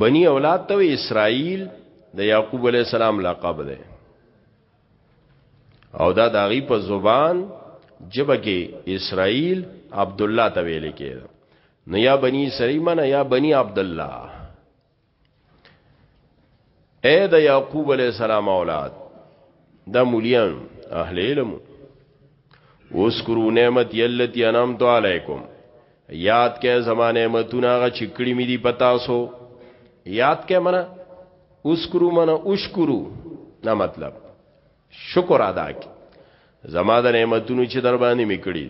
Speaker 1: بنی اولاد ته اسرائیل د یعقوب علی السلام لقب ده او دا داغي په زبان جبه کې اسرائیل عبد الله ته ویل کېده نو یا بنی اسرائیل منه یا بنی عبد الله اے د یعقوب علی السلام اولاد د مولیان اهل علم وذکروا نعمت یلتی انعمت علیکم یاد کې زمانه نعمتونه غ چکړی می دی پتا سو یاد کې منا اسکرو منا اشکرو نه مطلب شکر ادا کی زما د نعمتونو چې در باندې میکړي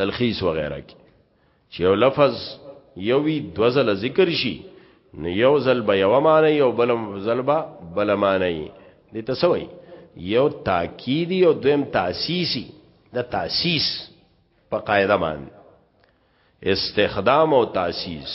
Speaker 1: تلخیص وغیرہ کې چې یو لفظ یو وی دو ځله ذکر شي نو یو ځل به یو معنی یو بل ځل به بل معنی دي تسوي یو تاکیدی او دویم تاسیسی د تاسیس په قاعده باندې استخدام او تاسیس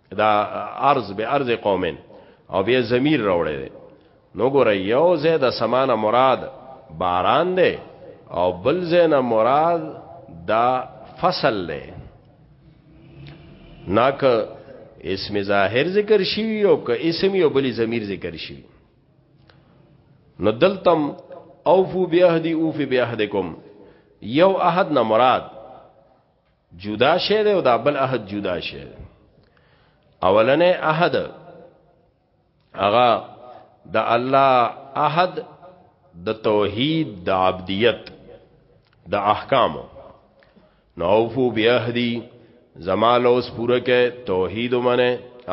Speaker 1: دا ارز به ارز قومین او بیا ضمیر راوړی دی نو ګوره یو ځای د سمانه مراد باران دی او بل ځای نه مراد دا فصل دی ناک اسم ظاهر ذکر شوی او که اسم یو بلی ضمیر ذکر شوی نو دلتم اوفو بیهدی اوفی بیهدکم یو احد نه مراد جدا شه دی او دا بل عهد جدا شه دی اولنې عهد هغه د الله عهد د توحید د عبدیت د احکام نوفو بیاهدی زمال اوس پوره کې توحید ومنه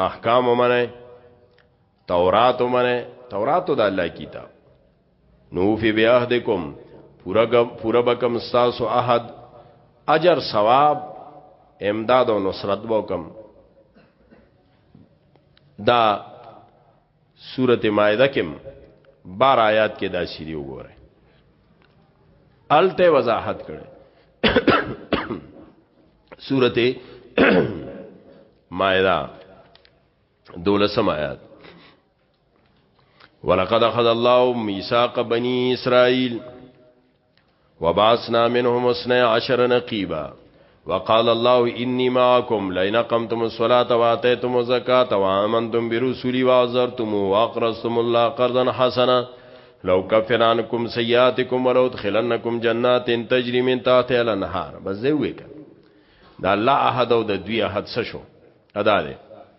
Speaker 1: احکام ومنه تورات ومنه تورات د الله کتاب نو فی بیاهدکم پورا پورا بکم تاسو احد اجر ثواب امداد او نصرت وکم دا سورته مائده کې بار آیات کې دا سری وګوره الته وضاحت کړي سورته مائده دولسم آیات ولقد اخذ الله ميثاق بني اسرائيل وبعثنا منهم اثني عشر نقيبا وقال الله اني معكم لئن قمتم الصلاه واتيتم الزكاه وامنتم برسلي وعزرتم واقرضتم الله قرضا حسنا لو كفر عنكم سيئاتكم ولو ادخلنكم جنات تجري من تحتها الانهار بس دی وکړه د الله احد او د دوی احد څه شو ادا ده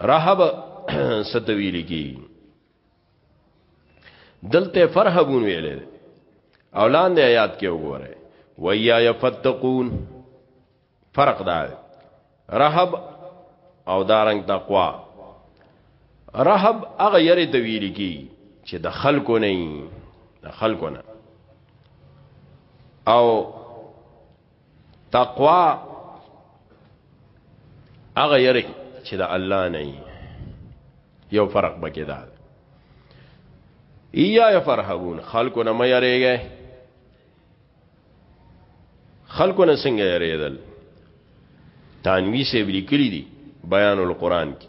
Speaker 1: رهب ستویل کی دلته فرهبون ویل او لاندې آیات کې وګوره ویا یفتقون فرق دا رهب او دارنګ تقوا رهب هغه یری ته ویل کی چې د خلکو نه د خلکو نه او تقوا هغه یری چې د الله نه یو فرق بګی دا ایا یفرحون خلکو نه مې یریږي خلکو نه څنګه یریدل تنوی سے لیکلی دی بیان القرآن کی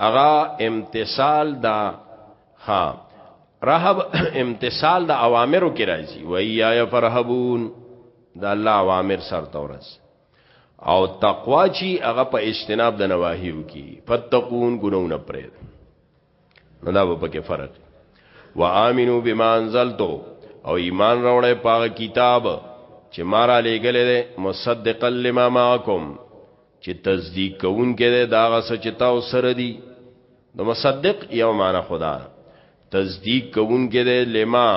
Speaker 1: اغا امتصال دا ها رهب امتصال د اوامرو کې راځي و یا یفرحبون د الله اوامر سر تورس او تقوا چی هغه په اجتناب د نواهیو کې فتقون ګنونه پرې نو دا په کې فرق و امنو بما انزلتو او ایمان راوړې په کتاب چې مارا لګلې مصدق لما معکم چې تصدیق کوونکی دی دا غس چې تاسو سره دی نو مصدق یو معنی خدا تصدیق کوونکی دی لما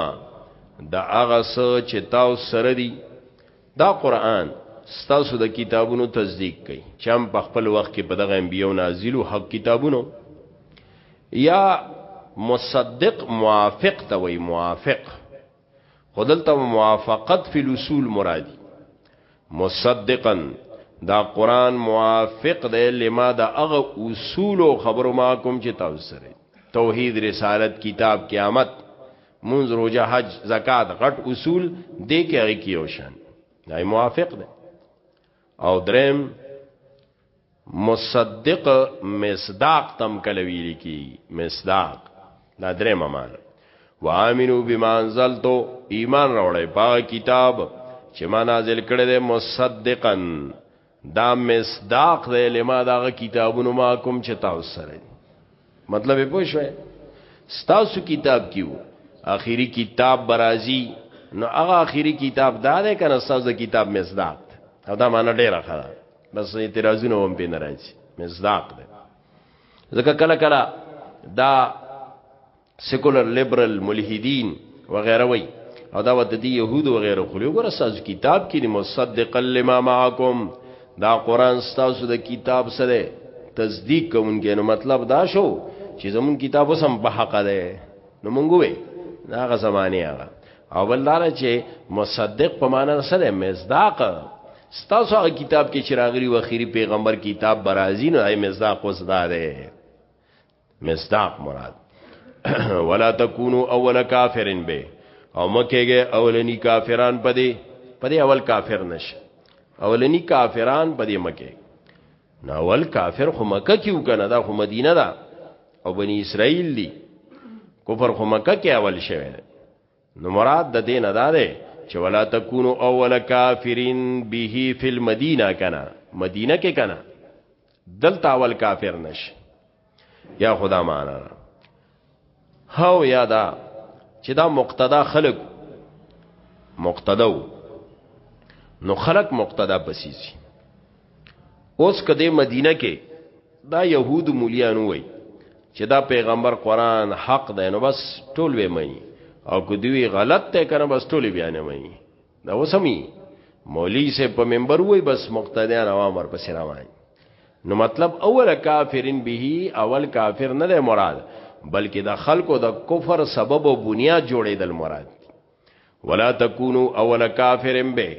Speaker 1: دا هغه څه چې تاسو سره دی دا قران ستاسو د کتابونو تصدیق کوي چې هم په خپل وخت کې په دغه انبیو نازلو حق کتابونو یا مصدق موافق ته وی موافق خودلته موافقت فی الاصول مرادی مصدقا دا قران موافق دی لما دا اغه اصول او خبرو ما کوم چې تاسو سره توحید رسالت کتاب قیامت منذ روزه حج زکات غټ اصول دې کې هغه کې یو شان دا موافق دی او درم مصدق مصداق تم کله ویل کی مصداق دا درې ممان وامنو بما انزلتو ایمان راوړې په کتاب چې ما نازل کړی دی مصدقا دا مصداق دی لما دا کتابونو ما کوم چې تاسو سره مطلب یې پوه شوئ ستاسو کتاب کیو اخیری کتاب برازی نو هغه اخیری کتاب دا ده کنه ستاسو کتاب مصداق او دا معنی ډیره خره بس اعتراضونه هم به ناراضي مزداق ده ځکه کله کله دا سیکولر لیبرل ملحدین وغیرہ وای او دا ود دی يهود وغیرہ خو له ګره ساز کتاب کې مصدق لما معکم دا قران ستاسو د کتاب سره تصدیق کوونکی نو مطلب دا شو چې زمون کتاب وسم په حق ده نو مونږ وې دا غ زمانه هغه او بلدار چې مصدق په معنا سره مصداق ستاسو هغه کتاب کې چې راغلی و اخیری پیغمبر کتاب برازي نه اي مصداق اوس دا ده مصداق مراد ولا تکونو اول کافرن به او مکهګه اولنی کافران پدې پدې اول کافر نش اولنی کافران پدې مکه نه اول کافر خو مکه کیو کنه دا خو مدینه ده او بنی اسرائیل دی کفر خو مکه کې اول شوه نو مراد د دین ادا ده چې ولا تکونو اول کافرین به فی المدینه کنا مدینه کې کنا دلته اول کافر نش یا خدا معنا هو یادا چې دا مقتدا خلق مقتدو نو خلق مقتدا بسیسی اوس کده مدینه کې دا يهود مولیان وای چې دا پیغمبر قران حق دی نو بس ټول وې مانی او کو دوی غلط ته کنه بس ټول بیا نه مانی دا وسمی مولی سے په منبر وای بس مقتدیان عوام ور پس روان نو مطلب اول کافرین به اول کافر نه مراد بلکې د خلکو د کفر سبب او بنیاد جوړېدل مراد ولا تکونو اول کافرن به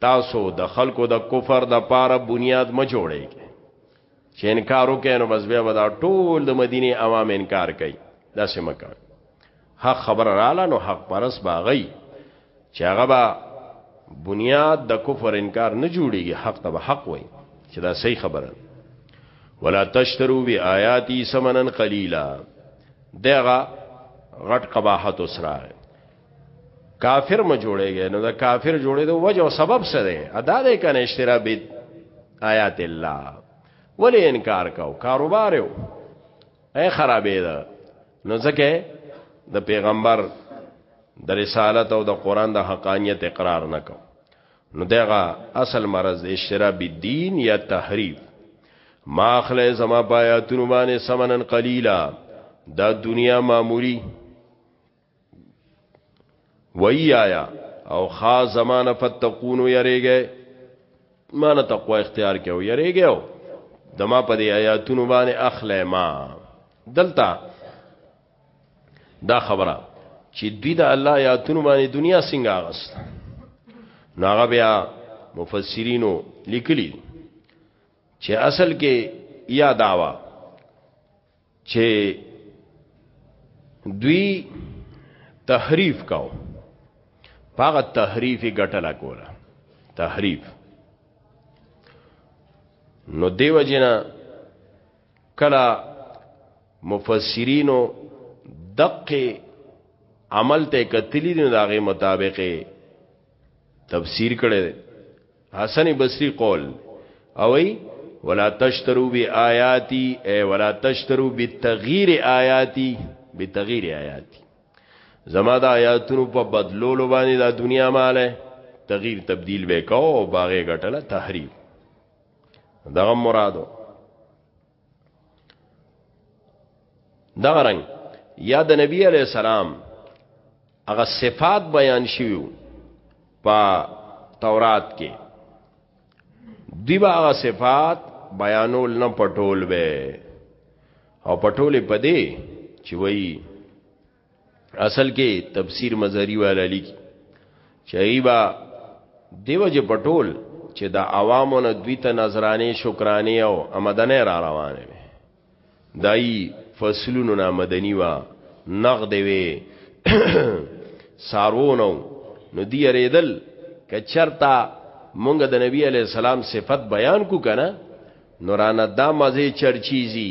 Speaker 1: تاسو د خلکو د کفر د پاره بنیاد م جوړی کې چې انکارو کې نو بس بیا ودا ټول د مدینه عوام انکار کوي دا سم کوي حق خبر رااله نو حق پرس باغی چې هغه با بنیاد د کفر انکار نه جوړیږي حق ته به حق وای چې دا صحیح خبره ولا تشترو بی آیاتی سمنن قلیلا دغه غټ قباحت وسراغه کافر م جوړیږي نو دا کافر جوړې دو وجه او سبب څه دی ادا دې کنه اشترا بيد آیات الله ولی انکار کو کاروبار یو اے خرابې ده نو ځکه د پیغمبر د رسالت او د قران د حقانیت اقرار نکو نو دغه اصل مرض د اشتراب الدین یا تحریف ما خله زما پایاتونو باندې سمنن قلیلا دا دنیا معمولی وی آیا او خاص زمانه فتقون یریږي مان تقوا اختیار کیو یریږي او دما په آیاتونو باندې اخله ما دلته دا خبره چې دوی د الله آیاتونو باندې دنیا څنګه اغست نو هغه بیا مفسرینو لیکلی چې اصل کې یا داوا چې دوی تحریف کاو پاغه تحریفی ګټلا کوله تحریف نو دیو جنا کله مفسرینو دقه عمل ته کتلی دی دا غي مطابق تفسیر کړي حسن بصری قول او ای ولا تشترو بی آیاتی ای ولا تشترو بی تغییر آیاتی بی تغییر آیاتی زما دا آیاتونو په بدلولو باندې دا دنیا ماله تغییر تبدیل وکاو باغې غټله تحریف دغه مرادو دغه رنګ یا د نبی علی السلام هغه صفات بیان شیو په تورات کې دی با هغه صفات بیانول نه پټول به او پټولې پدې چې وایي اصل کې تفسیر مزاری والا لیکي چې ایبا دیو جه پټول چې د عوامو نه دوی ته نظرانه شکرانه او آمدنه را روانه وي دای فصلونو نه مدنی وا نقد وي سارونو نو دی ریدل کچرتا مونږ د نبی علی السلام صفت بیان کو کنه نورانه دا مزه چرچیزی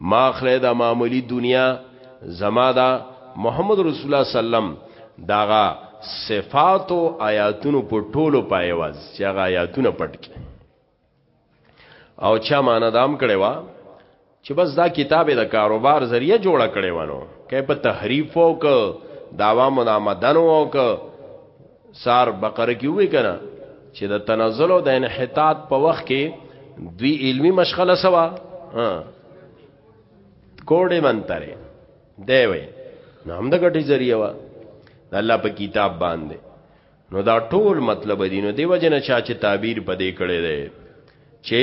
Speaker 1: ما خله دا معمولی دنیا زما دا محمد رسول الله سلام داغه صفات او آیاتونو په ټولو پایواز چې هغه آیاتونه پټ کی او چا مان دام کړي وا چې بس دا کتابه د کاروبار ذریعہ جوړ کړي ونه کای په تحریف او ک داوا منامدن او ک سار بقره کې وی کنه چې د تنزل او د انحطاط په وخت کې دوی علمی مشغله سوا کوډې منتره دی وی نو هم د ګټي ذریعہ وا د الله په کتاب باندې نو دا ټول مطلب دی نو دیو جن چا چې تعبیر پدې کړي دی چې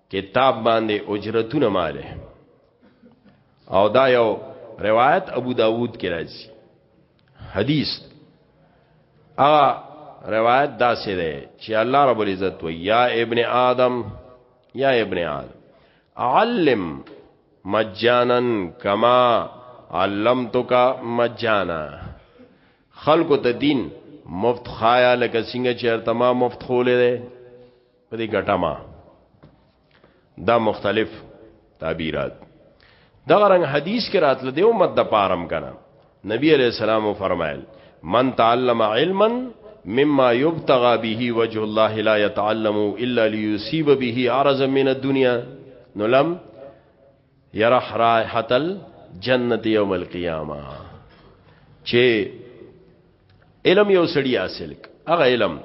Speaker 1: کتاب باندې اجرتونه ماله او دا یو روایت ابو داوود کې راځي حدیث ا روایت دا سه ده چې الله رب العزت وی یا ابن آدم یا ابن آدم علم مجانن کما علمتک مجانا خلق ته دین مفت خایا لکه څنګه چې ارتما مفت خولې ده په دې ګټه ما دا مختلف تعبیرات دا رنګ حدیث کې راتله دی امت د پارم کنه نبی علیہ السلام فرمایل من تعلم علما مما يبتغى به وجه الله لا يتعلم الا ليصيب به عرضا من الدنيا نلم یرح رائحت الجنت یوم القیامه چې علم یو سړی حاصل هغه علم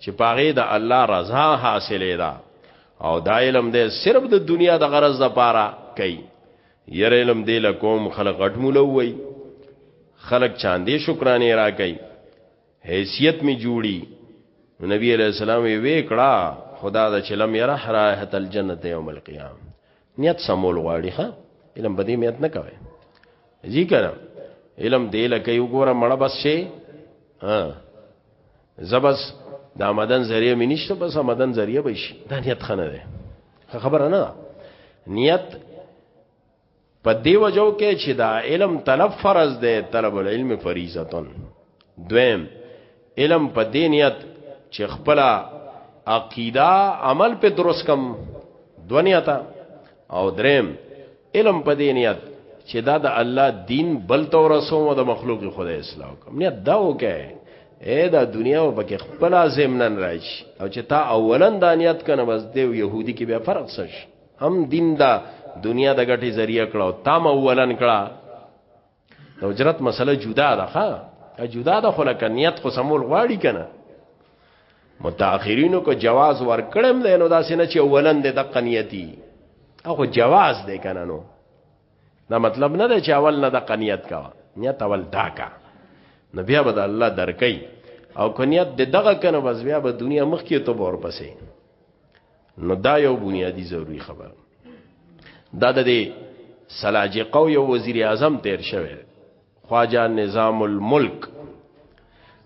Speaker 1: چې پاغه د الله رضا حاصلې ده او دا علم دې صرف د دنیا د غرض لپاره کوي ير علم دې لکوم خلق غټمولو وي خلق چاندې شکرانه را کوي حیثیت می جوړي نبی علیہ السلام وی وکړه خدا د چلم یره رایحت الجنت یوم القیام نیت سمول غواړي ها علم بدی میت نه کوي جی کنه علم دی لکه یو ګوره مړه بس شي ها زبس دا مدن ذریعہ می نشته بس مدن ذریعہ به شي دا نیت خنه ده خبره نه نیت په دی وجو کې چې دا علم طلب فرض ده طلب العلم فریضتون دویم علم په دینیت چې خپل عقیده عمل په درست کم دنیاتا او دریم علم په دینیت چې دا د الله دین بل تور رسوم او د مخلوق خدای اسلام کوم نه دا وکه اے دا دنیا او پکې خپل زمنن راځي او چې تا اولن دانیت کنه بس دی يهودي کې بیا فرق سش هم دین دا دنیا د غټي ذریعہ کړه او تام اولن کړه د اجرت مسله جدا ده ښا جدا ده خو لکه نیت خو سمول غواړي کنه متأخرینو کو جواز ورکړم دی نو داسې نه چې اولن د دقه نیتی هغه جواز دی کنه نو دا مطلب نه دی چې اول نه د قنیت کا نیت اول دا کا نو بیا به الله درکې او کنیت د دغه کنه بس بیا به دنیا مخ کې ته ور پسې نو دا یو بنیادی ضروری خبر دا د دې سلاجقو یو وزیر اعظم تیر شوی خواجه نظام الملک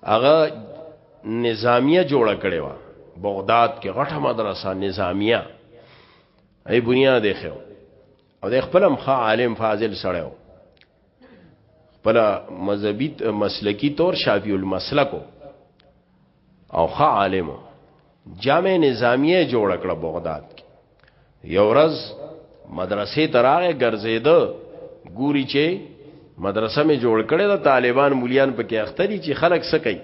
Speaker 1: هغه نظامیه جوړ کړي وا بغداد کې غټه مدرسه نظامیه ای بنیاد یې خو او د خپلم خا عالم فاضل سره و خپل مذهبي مسلکی طور شافعي المسلکو او خ عالم جامع نظامیه جوړ کړ بغداد کې یو ورځ مدرسې تراغه ګرځیدو ګوري چې مدرسه می جوړ کړي د طالبان مليان پکې اخته دي چې خلک سکی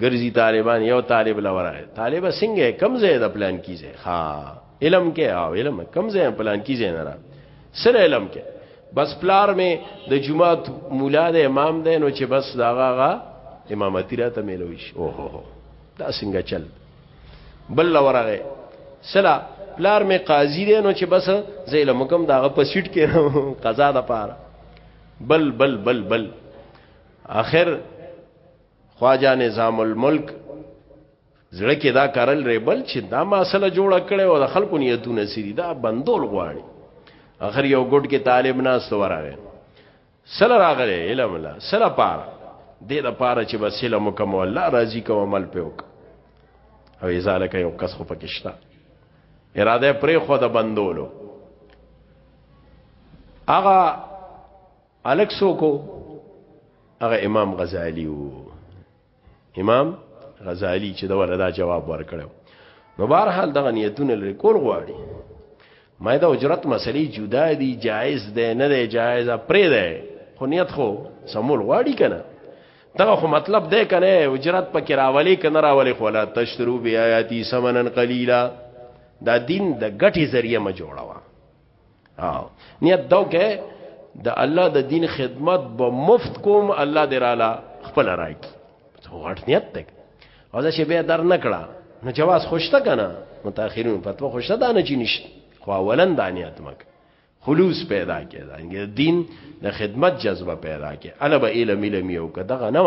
Speaker 1: ګرځي طالبان یو طالب لورای طالب څنګه کم زید پلان کیږي ها علم کې او علم کم ځای پلان کې ځای نه را سره علم کې بس پلار می د جمعات مولا د امام دی نو چې بس داغه امامتی را ته ملوي شي او هو هو دا څنګه چل بل ورغه سلا پلار می قاضي دی نو چې بس زیل مکم داغه پسیټ کې قضا د پاره بل بل بل بل اخر خواجه نظام الملک زړه کې دا کارل ریبل چې دا مسله جوړه کړي او د خلکو نیتونه سری دا بندول غواړي اخر یو ګډ کې طالب ناس تو راغی سل راغله علم الله سل پار دې د پاره چې بس علم کوم الله راضي کوم عمل په وک او ازاله کوي کس خو پکشتا اراده پرې خو د بندولو اغه الکسو کو اغه امام غزالی وو امام غزالی چې دا ولدا جواب ورکړو نو بهر حال دغه نیتونه لري کول غواړي ما دا اجرت مسلې جدا دي جایز ده نه ده جایز پرې ده خو نیت خو سمول غواړي کنه دا خو مطلب ده کنه اجرت پکې راولي کنه راولي خو لا تشترو بیااتی سمنن قلیلا دا دین د ګټي ذریعہ ما جوړاوه او نیت دا کې د الله د دین خدمت به مفت کوم الله دې رااله خپل راکی غټ نیت تک او دا چې به در نکړه نو جواز خوشته کنه متأخرین فتوا خوشته دانه چی نشته خو اولن دانیت مک خلوص پیدا کړه انګه دین د خدمت جذبه پیدا کړه الا به علم علم یو کداغه نو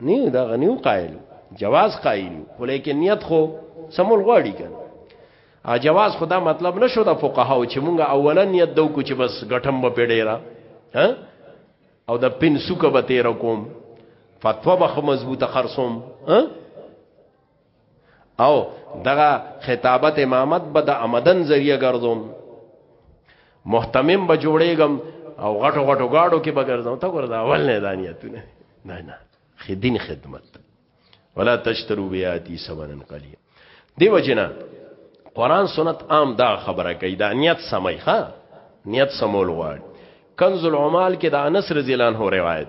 Speaker 1: نه دا غنیو قائل جواز قائل خو لیکن نیت خو سمول غواړي کنه ا جواز خدا مطلب نشو د فقها او چې مونږه اولا نیت دو کو چې بس غټم به پیډیرا ها او د پین سوکه به تیر کوم فتوا به مضبوطه خرصوم ها او دغه خطابت امامت به د آمدن ذریعہ ګرځوم محتمم به جوړېږم او غټو غټو گاډو کې به ګرځم ته ګور دا اول نه دانیتونه نه نه خدین خدمت ولا تشترو بیاتی سمنن قلیل دیو جنا قران سنت عام دا خبره کوي دا نیت سمای ښا نیت سمول غواړي کنز العمال کې دا انس رضی الله عنه روایت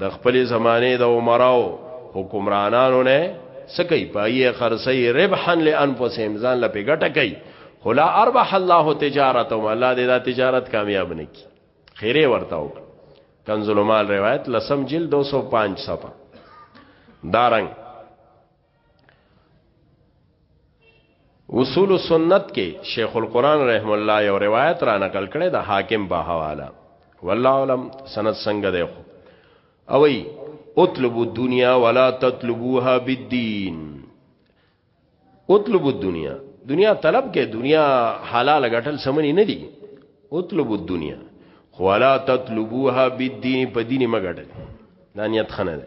Speaker 1: د خپل زمانه د عمراو حکمرانانو نه سکی پایې خرسي ربحا لانفسهم ځان لپې ګټه کوي خلا اربح الله تجارتهم الله دې دا تجارت کامیاب نه کی خیره ورته وک کنزل مال روایت لسم جلد 205 صفه دارنګ اصول سنت کې شیخ القران رحم الله یو روایت را نقل کړي د حاکم په حواله والله علم سند څنګه دی خو او ای اطلبوا الدنيا ولا تطلبوها بالدين اطلبوا الدنيا دنیا طلب کې دنیا حلال غټل سمنی نه دي اطلبوا الدنيا ولا تطلبوها بالدين په دین مګټل دانیت خنه ده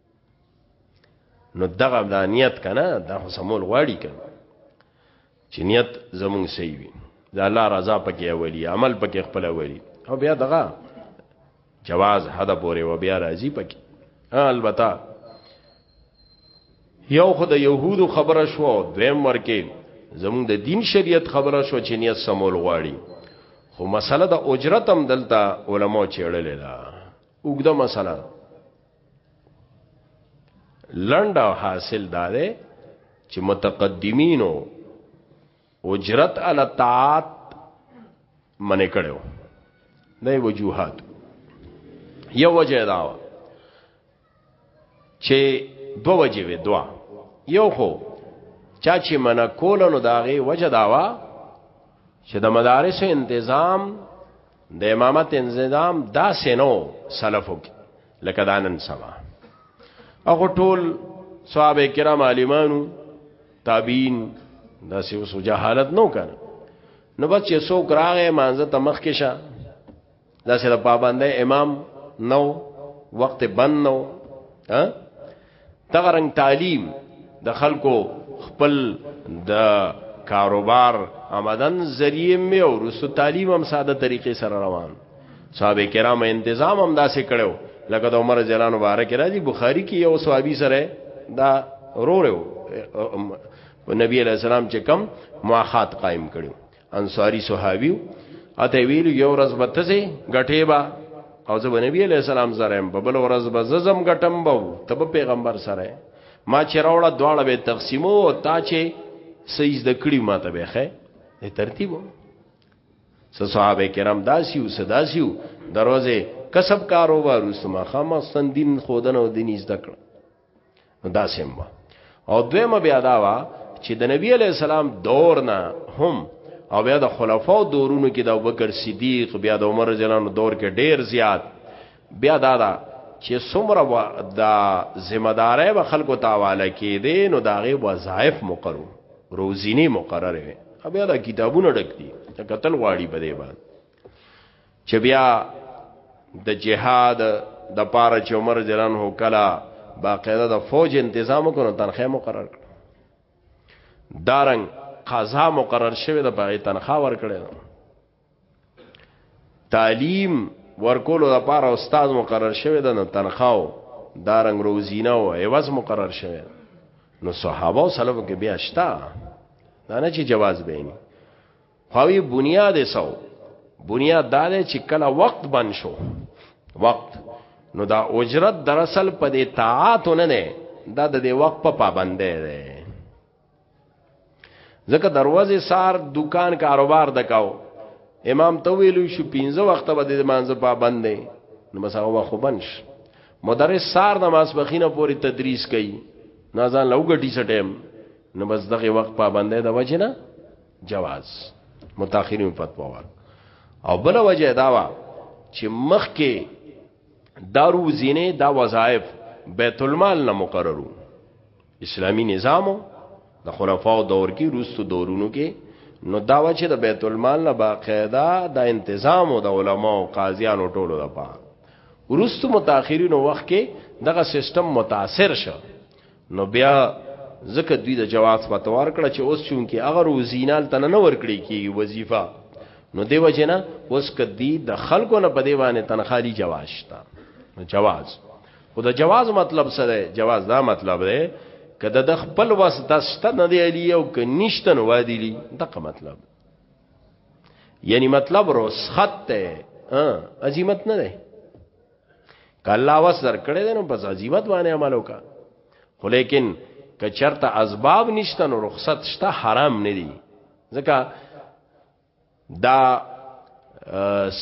Speaker 1: نو دغه د نیت کنه دا خو سمول غواړي کنه چې نیت زمونږ صحیح وي دا الله رضا پکې اولی عمل پکې خپل اولی او بیا دغه جواز حد پورې و بیا راځي پکې البته یو خو د يهودو خبره شو دویم ورکه زموږ د دین شریعت خبره شو چې نیت سمول غواړي خو مسله د اجرت هم دلته علما چېړلې ده اوګده مسله لنډ او حاصل دا دی چې متقدمینو اجرت علی الطاعات منې کړو نه وجوهات یو وجه دا و چې دو وجه وي دوا یو خو چا چې من کول نو داغه وجه داوا چې د مدارس تنظیم د امامت تنظیم دا سينو سلفو کې لکه دانن سما هغه ټول صحابه کرام عالمانو تابعین دا سی وسو جهالت نو کړ نو بس چې څوک راغې مانزه تمخ کې شه دا سره پابند امام نو وخت بند نو ها تغرنګ تعلیم د خلکو خپل د کاروبار آمدن ذریعہ می او رسو تعلیم هم ساده طریقې سره روان صحابه کرام انتظام هم داسې کړو لکه د عمر جلان مبارک راځي بخاری کې یو صحابي سره دا رورو نبی علیہ السلام چې کم مواخات قائم کړو انصاری صحابي اته ویل یو ورځ به تزه غټې با او زه نبی علیہ السلام سره په بل ورځ به ززم غټم بو تب پیغمبر سره ما چې راوړه دواړه به تقسیمو او تا چې سیز د کړي ما ته به خې ترتیبو صحابه کرام داسیو صداسیو دروازه کسب کاروبار وسما خامخ سندین خودن او دین زده کړ دا سم او دویمه بیا دا وا چې د نبی علی السلام دور نه هم او بیا د خلفاو دورونو کې د ابوبکر صدیق بیا د عمر جلانو دور کې ډیر زیات بیا دا دا چې څومره دا ذمہ داري به خلکو تاواله کې دي نو داغه وظایف مقرر روزینی مقرره وي بیا دا کتابونه ډک دي قتل غواړي بده باندې چې بیا د جهاد د پاره چې عمر جلان هو کلا باقاعده د فوج تنظیم وکړو تنخواه مقرر کړ دارنګ قضا مقرر شوه د پاره تنخواه ورکړل تعلیم ورکولو د پاره استاد مقرر شوه د تنخواه دارنګ روزینه او عوض مقرر شوه نو صحابه او سلف کې بیا شتا دا نه چې جواز بیني خوی بنیاد سو بنیاد دا دی چې کله وخت بند شو وخت نو دا اجرت در اصل په دې طاعات نه نه دا د دې وخت په پابندې ده ځکه دروازه سار دکان کاروبار دکاو امام ته ویلو شو پینځه وخت به د مانځه پابند دی نو بس هغه خو بنش مدرس سار نماز بخینه پوری تدریس کوي نازان لوګټی سټیم نو بس دغه وخت پابند دی د وجنه جواز متأخرین فتوا ور او بل وجه دا وا چې مخ کې دارو زینه دا وظایف بیت المال نه مقررو اسلامی نظامو د خلفاو دور کې روستو دورونو کې نو دا و چې د بیت المال نه باقاعده د تنظیم او د علما او قاضیانو ټولو لپاره ورستو متأخرینو وخت کې دغه سیستم متاثر شو نو بیا ځکه دوی د جواز فتوا ورکړه چې اوس چونکی هغه روزینال ته نه ورکړي کیږي وظیفه نو دیو جنا اوس کدی د خلکو نه په دی باندې تنخالي جواز شته نو جواز خو د جواز مطلب څه دی جواز دا مطلب دی کده د خپل وس د ست نه دی علی او ک نشته نو وادي لی دغه مطلب یعنی مطلب رسخت ته عظمت نه دی کله واس درکړې دنو بس عزیمت باندې عمل وکا خو لیکن که چرته اسباب نشته نو رخصت شته حرام نه دي ځکه دا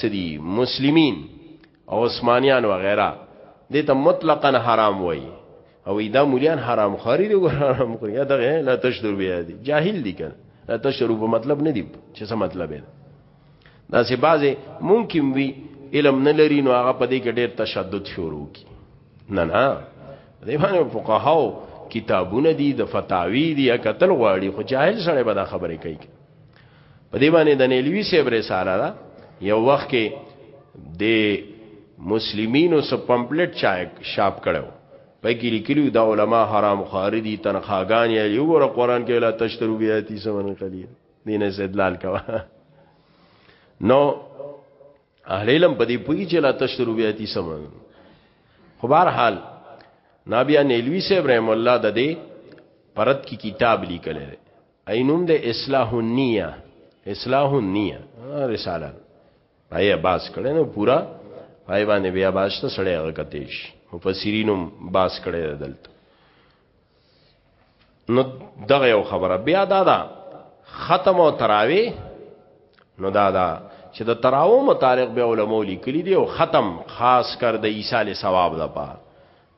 Speaker 1: سری مسلمین او عثمانیان و غیره دې ته مطلقاً حرام وای او دا مولیان حرام خوري دي حرام خوري دا لا تشرب دي جاهل دي کنه لا تشرب مطلب نه دي چې څه مطلب دی دا سه بازه ممکن وی علم نه لري نو هغه په دې کې ډېر تشدد شروع کی نه نه دې باندې فقهاو کتابونه دي د فتاوی دي قتل غواړي خو جاهل سره به دا خبرې کوي په دې باندې د نیلوی صاحب رساله ده یو وخت کې د مسلمانینو سو پمپلیټ چا شاپ کړو په کې لیکلو دا علما حرام خاردي تنخواګان یې یو ور قرآن کې لا تشترو بیاتی سمن قلیل دین استدلال کوا نو اهل علم په دې پوری چې لا تشروبیاتی سمون خو بهر حال نابیا نیلوی سے ابراهیم الله د دې پرد کی کتاب لیکل دی عینوم د اصلاح النیه اصلاح النیه رساله پای باس کړي نو پورا پای باندې بیا باشته سړی هغه کتیش مفسرینم باس کړي دلته نو دغه یو خبره بیا دا دا ختم او تراوی نو دا دا چې د تراو متعلق به علماء لیکلي دي او ختم خاص کر د عیسی له ثواب ده په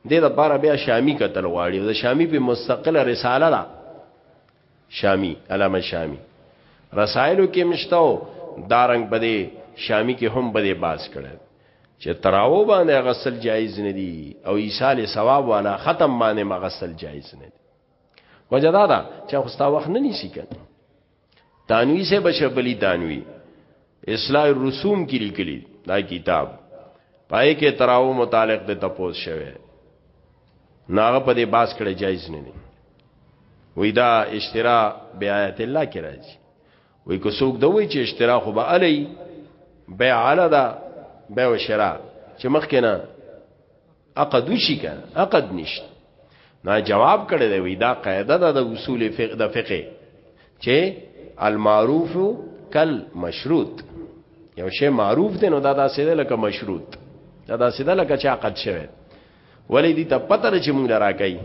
Speaker 1: دې د بار بیا شامی قتل غواړي د شامی په مستقله رساله ده شامی، علامه شامی رسائلو کې هم شته او دارنګ په دې شامی کې هم په دې باس کړی چې تراو باندې غسل جایز نه دی او ایصال ثواب والا ختم باندې مغسل جایز نه دی وجدا دا چې خوستا وخت نه نیسی کړ تانوی سے بشبلی تانوی اصلاح الرسوم کې لیکلی دا کتاب پای کې تراو متعلق د تپوس شوه نو هغه په دې باس کړه جایز نه دی وی دا اشترا بیات الله کې راځي وی کو څوک دوی چې اشترا خو به علی بیع علی دا بیع و شرا چې مخکې نه عقد وشي کنه عقد نشته نه جواب کړی دی وی دا قاعده ده د اصول فقه د فقه چې المعروف کل مشروط یو شی معروف دی نو دا داسې ده لکه مشروط دا داسې ده لکه چې عقد شوی ولی دی ته پته نه چې مونږ لرا کوي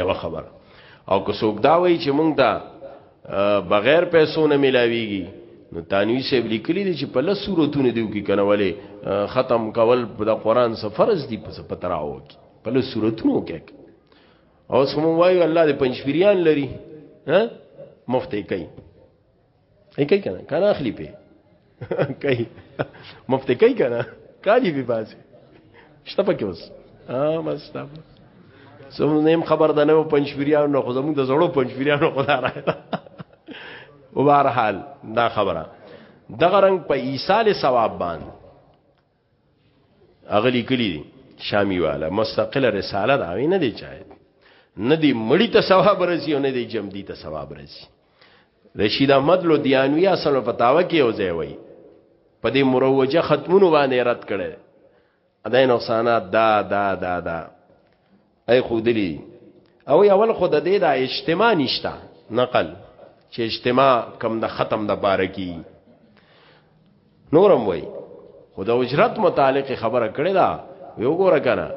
Speaker 1: یو خبر او که څوک دا وایي چې مونږ ته بغیر پیسو نه ملاویږي نو تانوی صاحب لیکلی دی چې په لس صورتونو دیو کې کنه ولی ختم کول د قران سره فرض دی په پتراو کې په لس صورتونو کې او سمو وایو الله دې پنځپیریان لري ها مفته کوي ای کوي کنه کار اخلي په کوي مفت کوي کنه کاری به باز شته پکې اوس ها بس تا سم نیم خبر ده نو پنځپیریانو نو خو زموږ د زړو پنځپیریانو خدا راځه وبارحال دا خبره دغه رنگ په ایصال ثواب باندې اغلی کلی دی شامی والا مستقله رساله دا نه دی چای نه دی مړی ته ثواب رسی او نه دی جم دی ته ثواب رسی رشید احمد لو دیانوی اصل په تاوه کې او ځای وای په دې مروجه ختمونو باندې رد کړي ادا نقصانات دا دا دا دا ای خودلی او اول خود د دې د اجتماع نشتا نقل چې اجتماع کم د ختم د بار کی نورم وای خو د اجرت متعلق خبره کړې ده یو ګوره کنه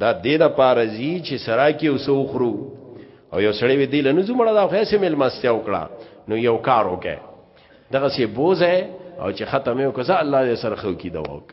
Speaker 1: دا د دې د پارزي چې سرا کې اوسو خرو او یو سړی وی دی لنه زمړه دا خو سه مل مستیا وکړه نو یو کار وکړه دغه سه بوزه او چې ختمه وکړه الله دې سره خو کی دا وک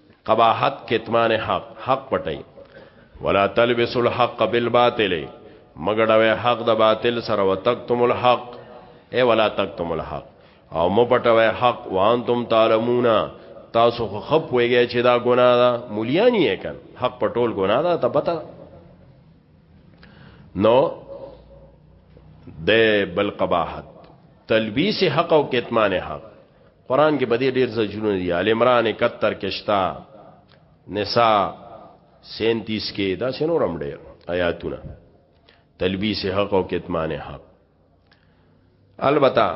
Speaker 1: قباحت کتمان حق حق پټي ولا تلبس الحق بالباطل مګړوي حق د باطل سره وتکتم الحق اي ولا تکتم الحق او مو پټوي حق وانتم تعلمون تاسو خو خپ ویږي چې دا ګناه ده مليان یې کن حق پټول ګناه ده ته پته نو د بل قباحت تلبیس حق او کتمان حق قران کې بدی ډیر زجرونه دي ال عمران 71 کې شتا نساء 37 کې دا شنو رم ډیر آیاتونه تلبیس حق او کتمان حق البته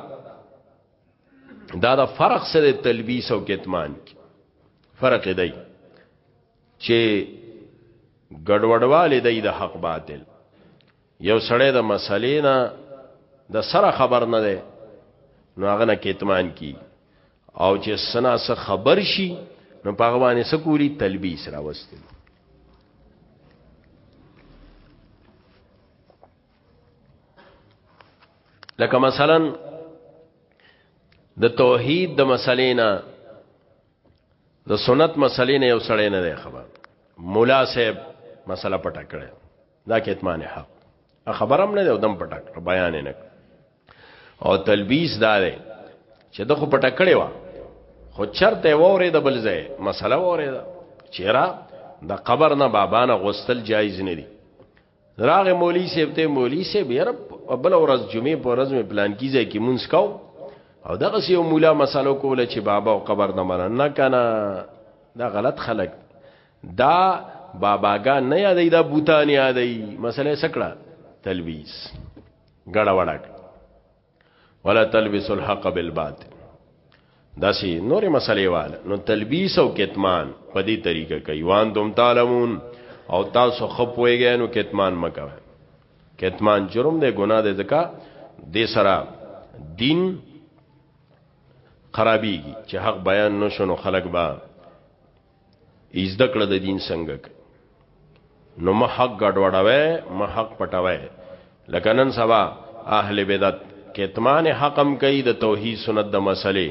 Speaker 1: دا دا فرق سره تلبیس او کتمان فرق دی چې ګډوډواله دی د حق باطل یو سړی د مسلې نه د سره خبر نه دی نو هغه نه کتمان کی او چې سنا سره خبر شي نو په هغه باندې سکولی تلبیس راوستي لکه مثلا د توحید د مسلې نه د سنت مسلې نه یو سړی نه دی خبر مولا صاحب مسله پټه کړې دا کې اتمان حق خبرم نه دی دم پټه کړ بیان نه او تلبیس دا دی چې د خو پټه کړې و خو چرته وره د بل ځای مسله وره دا چیرې د قبر نه بابا نه غوستل جایز نه دی راغ مولی صاحب ته مولی صاحب یرب بل ورځ جمعې په ورځ مې پلان کیږي کې مونږ کاو او دغه سی یو مولا مسالو کوله چې بابا او قبر نه مننه نه کنه دا غلط خلق دا باباګا نه یادې دا بوتان یادې مسله سکړه تلویز ګړه وړک ولا تلبس الحق بالباطل داسي نورې مسلې واله نو تلبیس او کتمان په دې طریقه کوي وان دوم تعلمون او تاسو خپويږئ نو کتمان مکه کتمان جرم دی ګناه دی ځکه د سره دین خرابېږي چې حق بیان نشونو خلق به ایز دکړه د دین څنګه کوي نو ما حق ګډوډوي ما حق پټوي لکه نن سبا اهل بدعت کتمان حقم کوي د توحید سنت د مسلې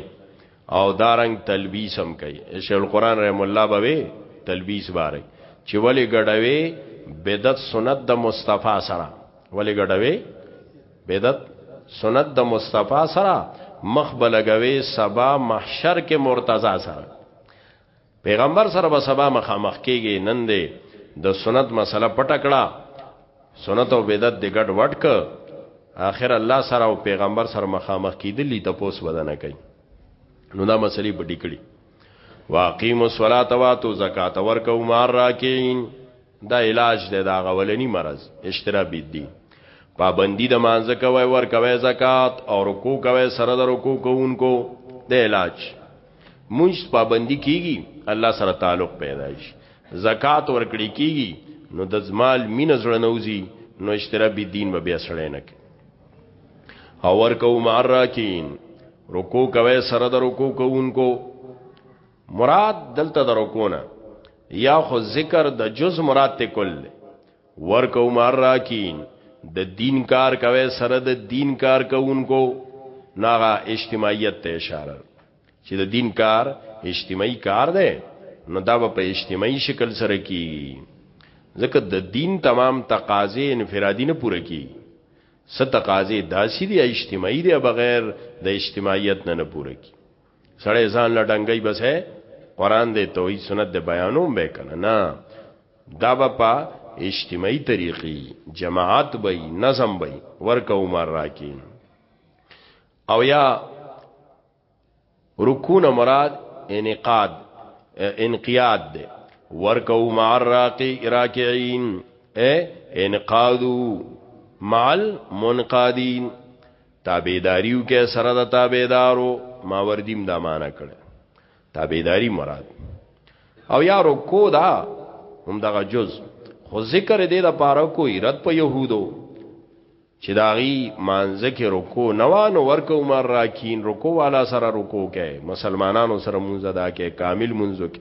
Speaker 1: او دارنګ تلبیس هم کوي شیخ القران رحم الله بوي تلبیس باره چې ولی ګډوي بدعت سنت د مصطفی سره ولی ګډوي بدعت سنت د مصطفی سره مخ بلګوي سبا محشر کې مرتضی سره پیغمبر سره به سبا مخامخ کیږي نن دی د سنت مسله پټه کړه سنت او بدعت د ګډ وډ ک اخر الله سره او پیغمبر سره مخامخ کیدلی ته پوس بدنه کوي نو دا مسلې پټې کړي واقیم الصلاۃ واتو زکات ورکو مار راکین دا علاج دی دا غولنی مرض اشترا بالدین پابندی د مانزه کوي ور کوي زکات او رکوع کوي سره د رکوع کوونکو د علاج مونږ پابندی کیږي الله سره تعلق پیدا شي زکات ور کړی کیږي نو د زمال مین زړه نوځي نو اشترا بالدین به بیا سړی نه کوي او ور کوو معراکین رکوع کوي سره د رکوع کوونکو مراد دلته درکونه یا خو ذکر د جز مراد ته کل ورکو مار راکین د دین کار کوي سره د دین کار کوونکو ناغه اجتماعیت ته اشاره چې د دین کار اجتماعي کار دی نو دا په اجتماعي شکل سره کیږي ځکه د دین تمام تقاضې انفرادي نه پوره کیږي ست تقاضې داسې دي اجتماعي دي بغیر د اجتماعیت نه نه پوره کیږي سړی ځان لا ډنګي بس ہے قران دې توحید سنت دې بیانوم به کنه نه دا به په اجتماعي طریقې جماعت به نظم به ورکه عمر راکې او یا رکون مراد انقاد انقیاد دې ورکه عمر راکې راکعين اے انقادو مال منقادین تابیداریو کې سره د تابیدارو ماوردیم دا معنا کړي تابیداری مراد او یا رکو دا هم دغه جز خو ذکر دې د پاره کو ایرت په يهودو چې داغي مانزه کې رکو نوانو ورکو عمر راکین رکو والا سره رکو کې مسلمانانو سره مونږه دا کې کامل مونږه کې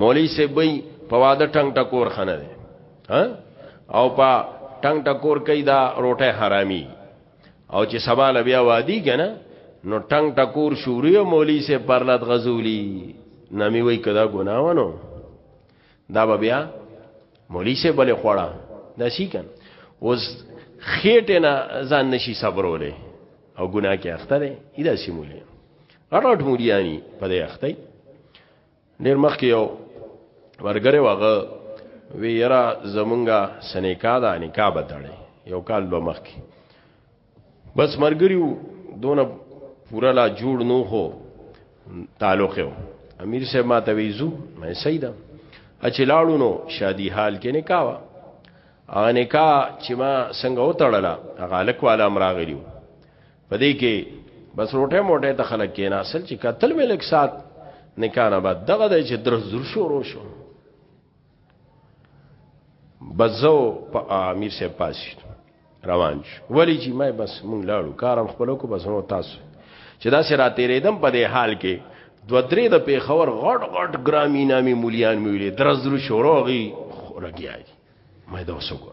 Speaker 1: مولوی سے بی په واده ټنګ ټکور خنه دی ها او په ټنګ ټکور کې دا روټه حرامي او چې سبا ل بیا وادي کنه نو ټنګ ټکور شوري او مولوی سے پرلت غزولی نامي وای کدا ګناونو دا بیا مولوی سے بل خوړه دا شي کنه اوس خېټه نه ځان نشي صبرولې او ګناه کې اخته دی ادا سیمولې اټوټ مولیانی په دې اخته ډیر مخ کې یو ورګره واغه وی یرا زمونږه سنیکا دا نکاح بتړي یو کال دوه مخ کې بس مرګریو دونه پورا لا جوړ نو هو تعلق یو امیر صاحب ما ته ویزو مې سیدا اچلاړو نو شادي حال کې نکاح وا هغه نکاح چې ما څنګه وتړله هغه لک والا امراغلیو پدې کې بس روټه موټه ته خلک کې ناسل چې قتل مې لک سات نکانه بعد دغه د چې درس زر شروع شو بزو په امیر سه پاس روان شو ولی چې ما بس مونږ لاړو کارم خپلو کو بس نو تاسو چې دا سره تیرېدم په دې حال کې دو درې د پیښور غټ غټ ګرامي نامي مليان مې ویلې درزرو شوروغي لګیاي مې دا وسوګو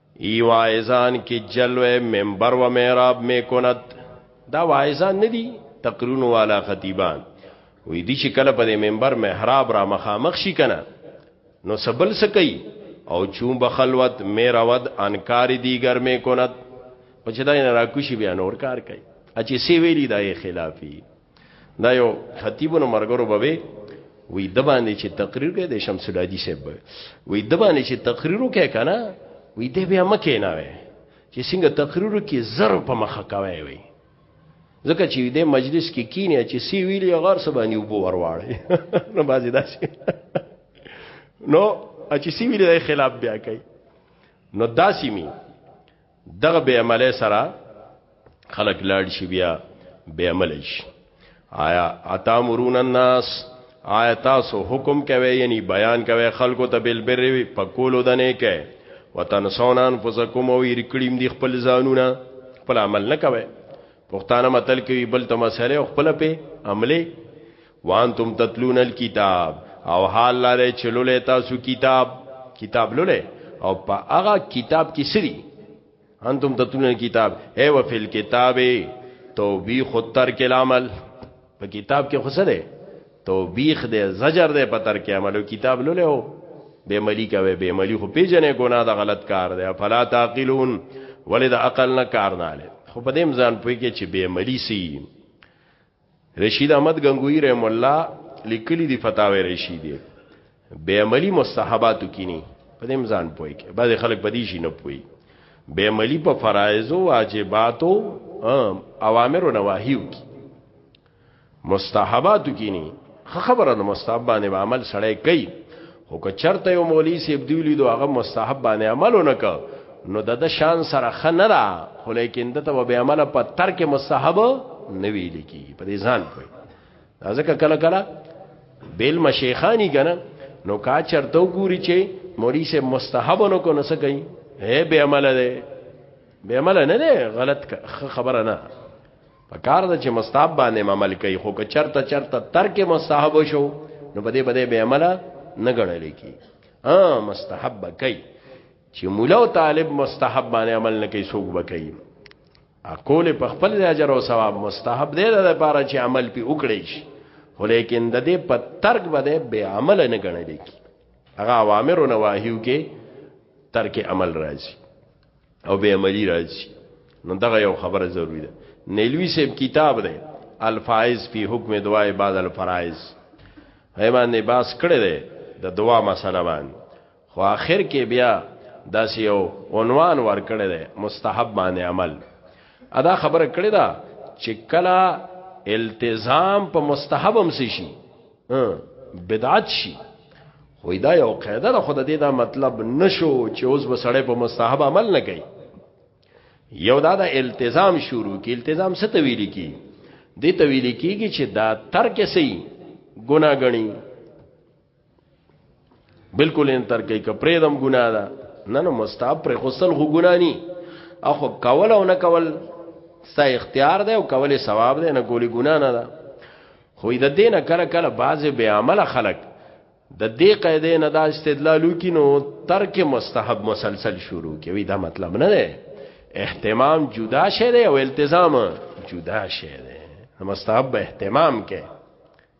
Speaker 1: ای وایزان کی جلوه منبر و محراب می کند دا وایزان ندی تقرون والا خطیبان وی دی چې کله په منبر محراب را مخامخ شي کنه نو سبل سکی او چون بخلوت میرود انکار دیگر می کند پچدا نه راکوشي بیا نور کار کوي اچې سی ویلی دای خلافی دا یو خطیبونو مرګرو به وی د باندې چې تقریر کوي د شمس الهادي صاحب وی د باندې چې تقریر وکړي کنه وی د بیا مکه نه وي چې څنګه تقریر کې زر په مخه کوي وی ځکه چې د مجلس کې کینې چې سی ویلی غار سبانی وبو ورواړي نو بازي داسي نو چې سی ویلی خلاف بیا کوي نو داسي می دغه به عمله سره خلق لاړ شي بیا به عمل شي آیا اتا مرون الناس آیا تاسو حکم کوي یعنی بیان کوي خلکو ته بل بر په کولو د نه کوي وتنسون انفسکم او یرکړیم دی خپل ځانونه خپل عمل نه کوي پښتانه متل کوي بل ته مسله خپل په عملي وانتم تتلون الكتاب او حال لاره چلولې تاسو کتاب کتاب لولې او په هغه کتاب کې سری انتم تتلون الكتاب اي وفي الكتاب توبيخ ترک العمل په کتاب کې خو سره توبيخ دې زجر دې په ترک عملو کتاب لولې او بے ملی کوي بے ملی خو پیژنې ګناه د غلط کار دی فلا تعقلون ولې د عقل نه کار نه لې خو په دې ځان پوي کې چې بے ملی سي رشید احمد غنگوی رحم الله لیکلی دی فتاوی رشیدی بے عملی مستحباتو کینی په دې مزان پوي کې بعض خلک په دې شي نه پوي بے عملی په فرایض او واجباتو اوامر او نواهیو کې مستحباتو کینی خبره نو مستحب باندې عمل سړی کوي خو که چرته یو مولوی سیب دی لیدو هغه مستحب باندې عمل ونکړ نو د د شان سره خنه را خو لیکن د ته به عمل په ترک مستحب نه ویل کی په دې ځان کوي ځکه کله کله بیل مشیخانی کنه نو کا چرته ګوري چې مولوی سیب مستحب نو کو نه سکی هه به عمل ده به عمل نه ده غلط خبره نه په کار د چې مستحب باندې عمل کوي خو که چرته چرته ترک مستحب شو نو بده بده به عمل نه غړل کی ها مستحب کوي چې مولا او طالب مستحب باندې عمل نه کوي سوق بکوي اقول په خپل اجر او ثواب مستحب دی د لپاره چې عمل پی وکړي شي ولیکن د دې په ترک بده به عمل نه غړل کی هغه اوامر او نواهیو کې ترک عمل راځي او به عملی راځي نو دغه یو خبره ضروری ده نیلوی صاحب کتاب ده الفائز فی حکم دعای بعد الفرائض ایمان نه باس کړی ده د دعا مسله باندې خو اخر کې بیا داسې یو عنوان ور کړی ده مستحب باندې عمل ادا خبره کړی ده چې کلا التزام په مستحبم سي شي بدعت شي خو دا یو قاعده ده خو د دې دا مطلب نشو چې اوس به سړی په مستحب عمل نه کوي یو دا د التزام شروع کی التزام څه ته ویل کی دې ته ویل کیږي چې دا ترک سي ګناګنی بالکل ان تر کې کپرې دم ګنا ده نه نو مستحب پر غسل خو ګنا ني اخو کول او نه کول ستا اختیار ده او کول ثواب ده نه ګولي ګنا نه ده خو د دینه کله کله بعضی به عمل خلق د دې قاعده نه دا استدلال وکینو ترک مستحب مسلسل شروع کوي دا مطلب نه ده اهتمام جدا شه ده او التزام جدا شه ده مستحب اهتمام کې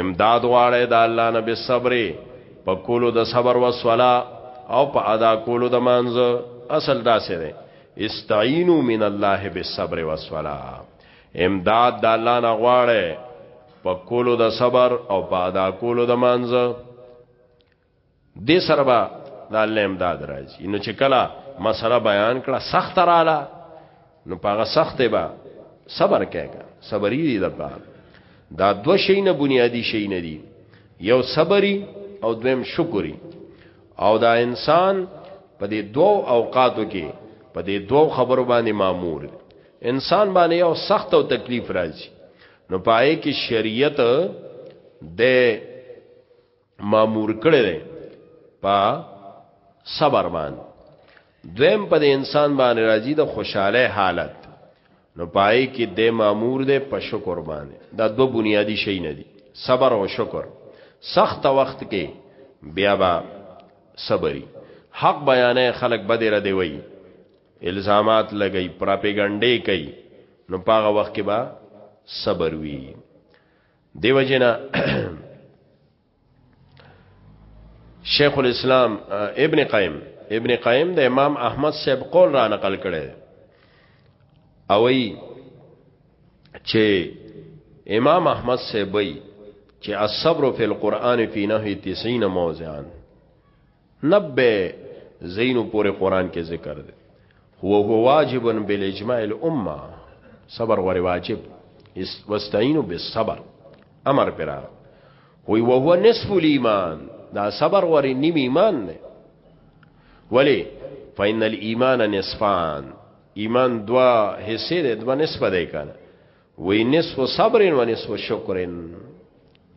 Speaker 1: امداد غواړی د الله نه به صبر په کولو د صبر او صلا او په ادا کولو د مانځ اصل دا څه دی استعینوا من الله بالصبر والصلا امداد د الله نه غواړی په کولو د صبر او په ادا کولو د مانځ دې سره به د الله امداد راځي نو چې کله مسله بیان کړه سخت رااله نو پاغه سخت به صبر کېګا صبرې دي د پاره دا دو شي نه بنیادی شي نه دي یو صبري او دویم شکري او دا انسان په دې دوو اوقاتو کې په دې دوو خبرو باندې مامور انسان باندې یو سخت او تکلیف راځي نو پائے کې شریعت د مامور کړی دی په صبر باندې دویم په انسان باندې راځي د خوشاله حالت نو پای کې د مامور دی په شکر باندې دا دو بنیادی شی نه دي صبر او شکر سخت وخت کې بیا با صبري حق بیانې خلک بده را دی وی الزامات لګی پراپګانډې کوي نو پاغه وخت کې با صبر وی دیو جنا شیخ الاسلام ابن قیم ابن قیم د امام احمد صاحب قول را نقل کړي او ای چې امام احمد صاحب ای چې الصبر فی القرآن فی نهی 90 موضعان نبه زینو پورې قران کې ذکر دی هو هو واجب بالاجماع الامه صبر غوړي واجب واستعینوا بالصبر امر پرا وی وو هو نصف الايمان دا صبر غوړي نیم ایمان نه ولی فین الايمان نصفان ایمان دوا حصے ده دوا نصف ده کنه وی نصف صبر و نصف شکر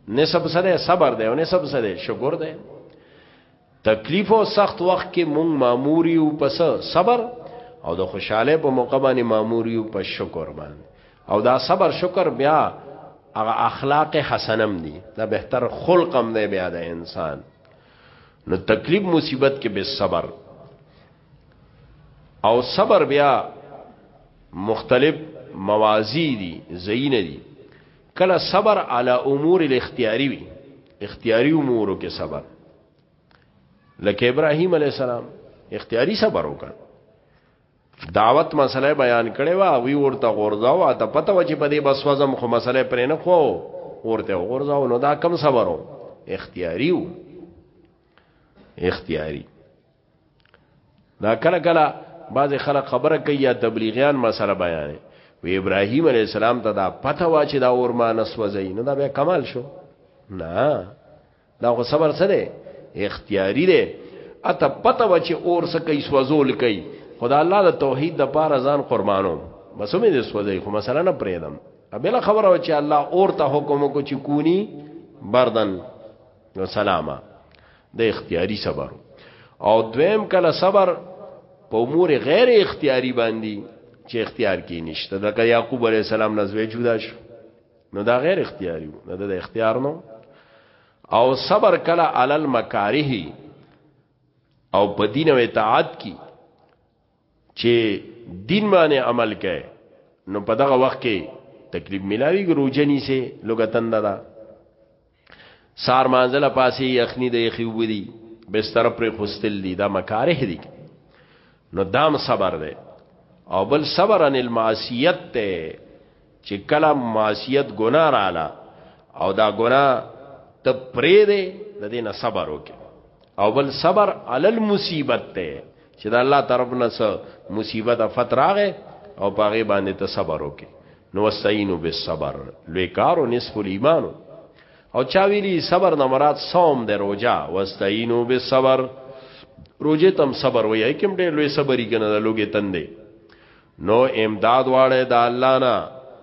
Speaker 1: نصف سره صبر دی او نصف سره شکر دی تکلیف او سخت وخت کې مونږ ماموري او پس صبر او د خوشاله په موقع باندې ماموري او پس شکر باندې او دا صبر شکر بیا هغه اخلاق حسنم دي دا بهتر خلقم دی بیا د انسان نو تکلیف مصیبت کې به صبر او صبر بیا مختلف موازی دي زینه دي کله صبر علی امور الاختیاری وی اختیاری امورو کې صبر لکه ابراهیم علی السلام اختیاری صبر وکړ دعوت مسله بیان کړي وا وی ورته غورځاو ته پته و چې په دې بس وزم خو مسله پرې نه خو ورته غورځاو نو دا کم صبرو اختیاریو اختیاری دا کله کله بعض خلک خبره کوي یا تبلیغیان مسله بیانې وی ابراهیم علی السلام ته دا پته وا چې دا اورمان سوځي نو دا بیا کمال شو نه دا خو صبر څه دی اختیاري دی اته پته وا چې اور څه کوي سوځول کوي خدا الله د توحید د پاره ځان قربانو بس مې دې سوځي خو مثلا نه پرېدم بل خبره و چې الله اور ته حکم کو چې کونی بردن نو سلامه د اختیاري صبر او دویم کله صبر په امور غیر اختیاري باندې چې اختیار کې نشته د یعقوب علی السلام نزوې جدا شو نو دا غیر اختیاري نه د اختیار نو او صبر کله علل مکاره او په دین او اطاعت کې چې دین باندې عمل کوي نو په دغه وخت کې تکلیف ملاوي ګروجه نیسه لګتن دا سار مانزله پاسي یخنی د یخي وبدي بستر پر خوستل دي دا مکاره دي نو دام صبر ده او بل صبر ان المعصیت ته چې کله معصیت ګناه رااله او دا ګناه ته پرې دی د دې نه صبر وکړي او بل صبر علی المصیبت ته چې د الله طرف نه څه مصیبت فتراغه او پاغه باندې ته صبر وکړي نو واستعینوا بالصبر لوی کار او نصف الایمان او چا ویلی صبر نه مراد صوم د روزه واستعینوا بالصبر روزه تم صبر وایي کوم ډېر لوی صبرې کنه د لوګي تندې نو امداد واړه د الله نه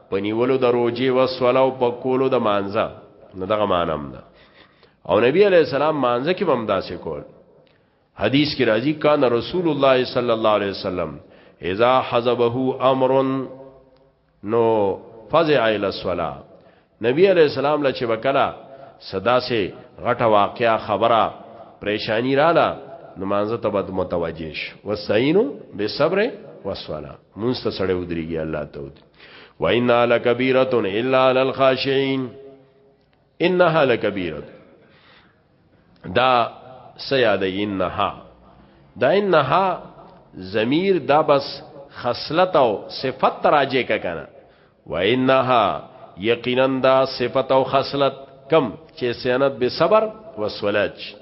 Speaker 1: په نیولو د روجي وسوله او په کولو د مانزه نه دغه مانم ده او نبی علی السلام مانزه کې هم داسې کول حدیث کې راځي کان رسول الله صلی الله علیه وسلم اذا حزبه امر نو فزع الى الصلاه نبی علیہ السلام لچ وکلا صدا سے غټه واقعا خبره پریشانی رااله نمانځه ته بد متوجه شو واستعینوا بالصبر والصلاه مونږ ته سړی ودریږي الله ته ودی و ان لکبیره الا علی الخاشعين انها لکبیره دا سیاده انها دا انها ضمیر دا بس خصلت او صفت راجع کنه و انها یقینا دا صفت او خصلت کم چې سند به صبر و سولج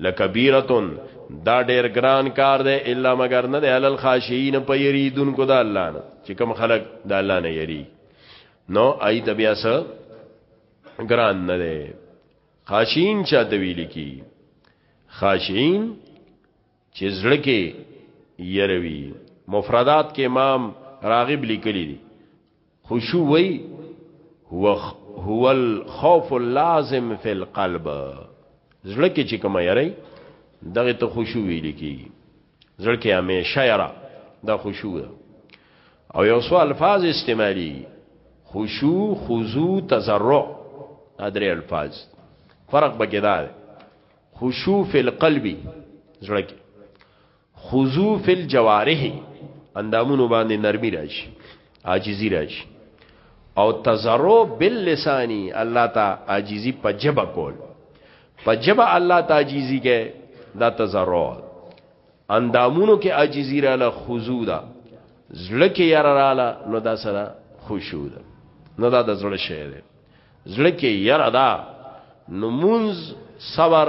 Speaker 1: لکبیرتون دا ډیر ګران کار دی الا مگر نه دی علل خاشعين په یریدون کو دا الله نه چې کوم خلق دا الله نه یری نو ایت بیا سره ګران نه دی خاشعين چا د ویل کی خاشعين چې زړه کې يروي مفردات کې امام راغب لیکلی دي خشوع وی هو هو الخوف اللازم فی القلب زړه کې چې کوم یری دغه ته خشوع ویل کی زړه کې همیشه یرا دا خشوع ده او یو څو الفاظ استعمالي خشوع خضوع تزرع ادري الفاظ فرق بګی دا ده خشوع فی القلب زړه کې خضوع فی الجوارح اندامونو باندې نرمي راشي عاجزي راشي او تزرو باللسانی الله تا عاجزی په جبه کول په جبه الله تعجیزی کې دا تزرع اندامونو کې عاجزی را له خضوع ده زړه کې یاره را له نو دا سره خشوع ده نو دا د زړه شی ده زړه کې یاره ده نو مونږ صبر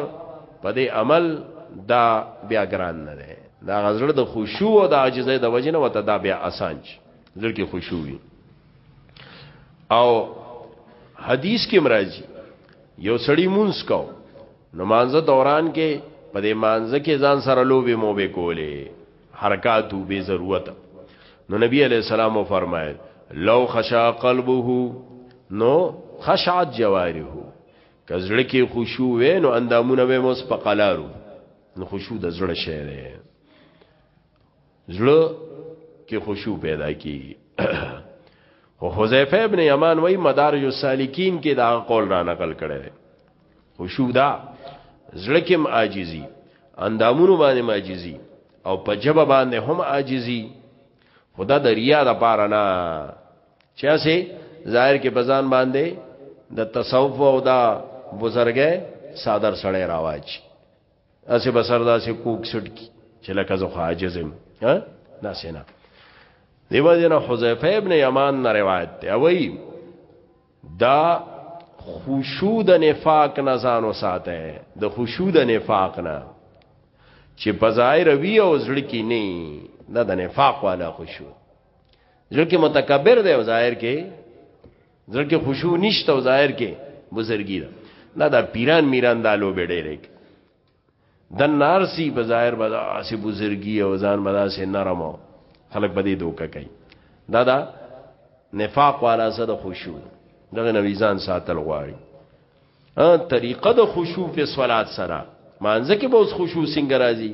Speaker 1: په دې عمل دا بیا ګران نه ده دا غزړه د خشوع او د عاجزۍ د وجنه وته دا بیا اسان شي زړه کې خشوع وي او حدیث کې مرাজি یو سړی مونږ کو نو مانزه دوران کې په دې مانزه کې ځان سره لوبي مو به کولې حرکاتو به ضرورت نو نبی علیہ السلام فرمایل لو خشا قلبه نو خشعت جواره کزړه کې خشوع وې نو اندامونه به مو سپقلارو نو خشوع د زړه شی دی زړه کې خشوع پیدا کیږي او حذیفه ابن یمان وای مدارج السالکین کې دا قول را نقل کړی دی خشوع دا زړه کې عاجزي اندامونو باندې عاجزي او په جبه باندې هم عاجزي خدا د ریا د پاره نه چا سي ظاهر کې بزان باندې د تصوف او دا بزرګه صادر سړی راواج اسه بسر داسې کوک سټ کی چې لکه زه خاجزم ها دا سینا دیو جن حذیفه ابن یمان نه روایت دی وی دا خشوع د نفاق نه ځان وساته د خشوع د نفاق نه چې بظاهر وی او زړه کې نه نه د نفاق والا خشوع زړه کې متکبر دی او ظاهر کې زړه کې خشوع نشته او ظاهر کې بزرګی ده نه دا پیران میران دالو به ډېرک د نارسی په ظاهر بدا اسی بزرګی او ځان بدا سي نرم خلک بده دوکه کوي دا دا نفاق والا سره خشوع دغه نبی ځان ساتل غواړي ا طریقه د خشوع په صلات سره مانځه کې به اوس خشوع څنګه راځي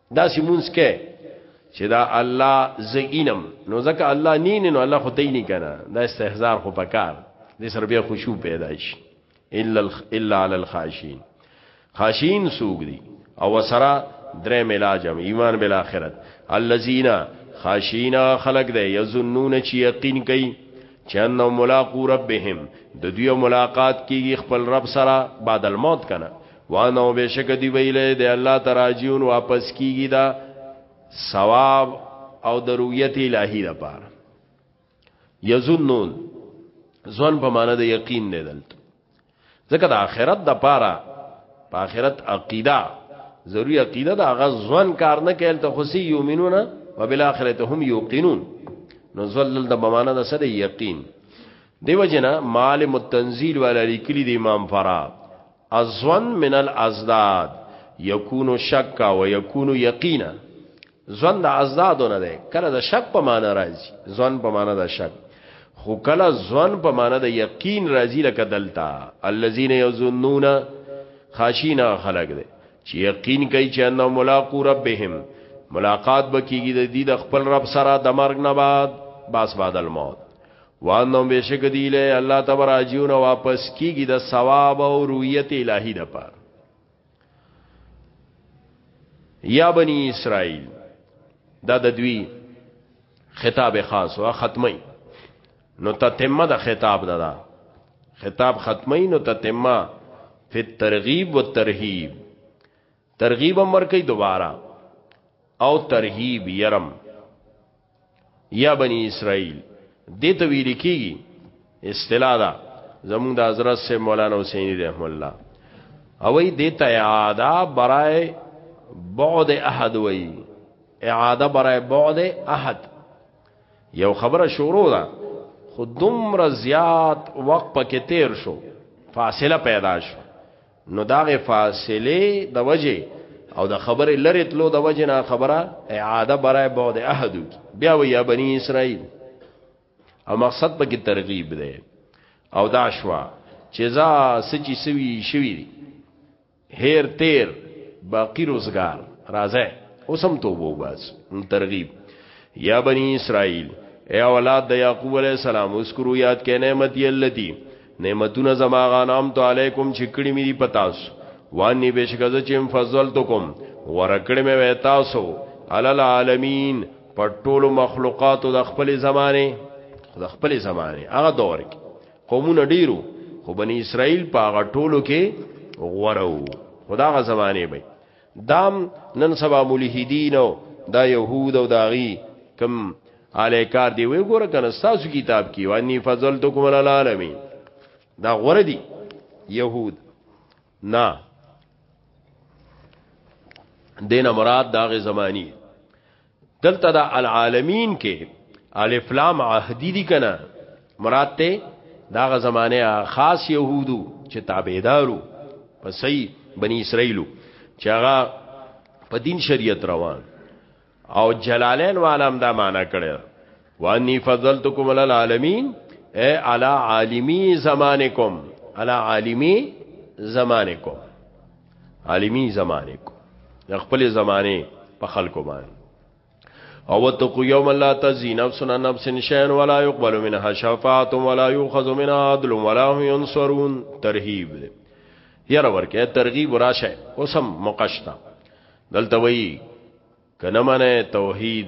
Speaker 1: دا سیمونس کې چې دا الله زینم نو ځکه الله نین نو الله خدای نه کنه دا استهزار خو پکار دې سر بیا خشوع پیدا شي الا الا علی الخاشین خاشین سوګ دي او وسرا درې ملاجم ایمان بل اخرت الذین خاشین خلق دې یظنون چې یقین کوي چې انه ملاقات ربهم د دوی ملاقات کیږي خپل رب سره بعد الموت کنه وانه او بشک دی ویلې د الله تراجیون واپس کیږي دا ثواب او د رؤیت الهی لپاره یظنون ځوان په معنا د یقین نه دلته ځکه د آخرت د پاره په آخرت عقیده ضروری عقیده دا غ ځوان کار نه کول ته خوسی یومنون و بالاخره هم یوقنون نو زلل د بمانه د سره یقین دیو جنا مال متنزیل والا لیکلی د امام فرا الظن من الازداد یکونو شک او یکونو یقینا ځوان د ازدادو نه ده کله د شک په معنا راځي ځوان په معنا د شک خو کله ځوان په معنا د یقین راځي لکه دلتا الذين يظنون خاشینا خلق ده چې یقین کوي چې انه ملاقات ربهم ملاقات بکیږي د دې د خپل رب سره د مرګ نه بعد باس بعد الموت وانهم بشک دی له الله تبارک جون واپس کیږي د ثواب او رؤیت الهی د پاره یا بنی اسرائیل دا د دوی خطاب خاص او ختمي نو تتمه د خطاب ده دا خطاب ختمي نو تتمه فی الترغیب والترهیب ترغیب امر کوي دوباره او ترهیب يرم یا بنی اسرائیل دې ته ویل کیږي اصطلاح دا زموږ د حضرت سے مولانا حسین رحم الله او دې ته اعاده برای بعد احد وی اعاده برای بعد احد یو خبره شروع ده خود دومره زیات وقت پکې تیر شو فاصله پیدا شو نو داغه فاصله د وجه او د خبره لری تلو د وجه نه خبره اعاده برای بعد احد بیا و یا بنی اسرائیل او مقصد په کې ترغیب ده او دا شوا چې ځا سچي سوي شوي هیر تیر باقی روزگار راځه اوسم توبو بس ترغیب یا بنی اسرائیل اے اولاد د یعقوب علیہ السلام اذکروا یاد کینه متی اللتی نعمتونه زما غانام تو علیکم چې کړی مې دی پتاس وانی بشکز چې فضلتکم ورکړې مې وې تاسو علل عالمین په ټولو مخلوقاتو د خپل زمانه د خپل زمانه هغه دور کې قومونه ډیرو خو بنی اسرائیل په هغه ټولو کې غورو خداغه زمانه به دام نن سبا ملحدین او دا يهود او داغي کم الیکار دی وی ګوره کنه تاسو کتاب کې وانی فضلتکم العالمین دا غره دی يهود نه دینه مراد داغه زمانی دلته دا العالمین کې الف لام عهدی دي کنه مراد ته دا غ زمانه خاص يهودو چې تابعدارو پسې بني اسرائیلو چې هغه په دین شریعت روان او جلالین والام دا معنا کړی وانی فضلتکم علی العالمین اے علی عالمی زمانکم علی عالمی زمانکم عالمی زمانه کو د خپل زمانه په خلکو باندې او وتقو یوم لا تزی نفس نفس شین ولا يقبل منها شفاعت ولا يؤخذ منها عدل ولا هم ينصرون ترهیب دی یره ورکه ترغیب راشه اوسم مقشتا دلته وی کنه منه توحید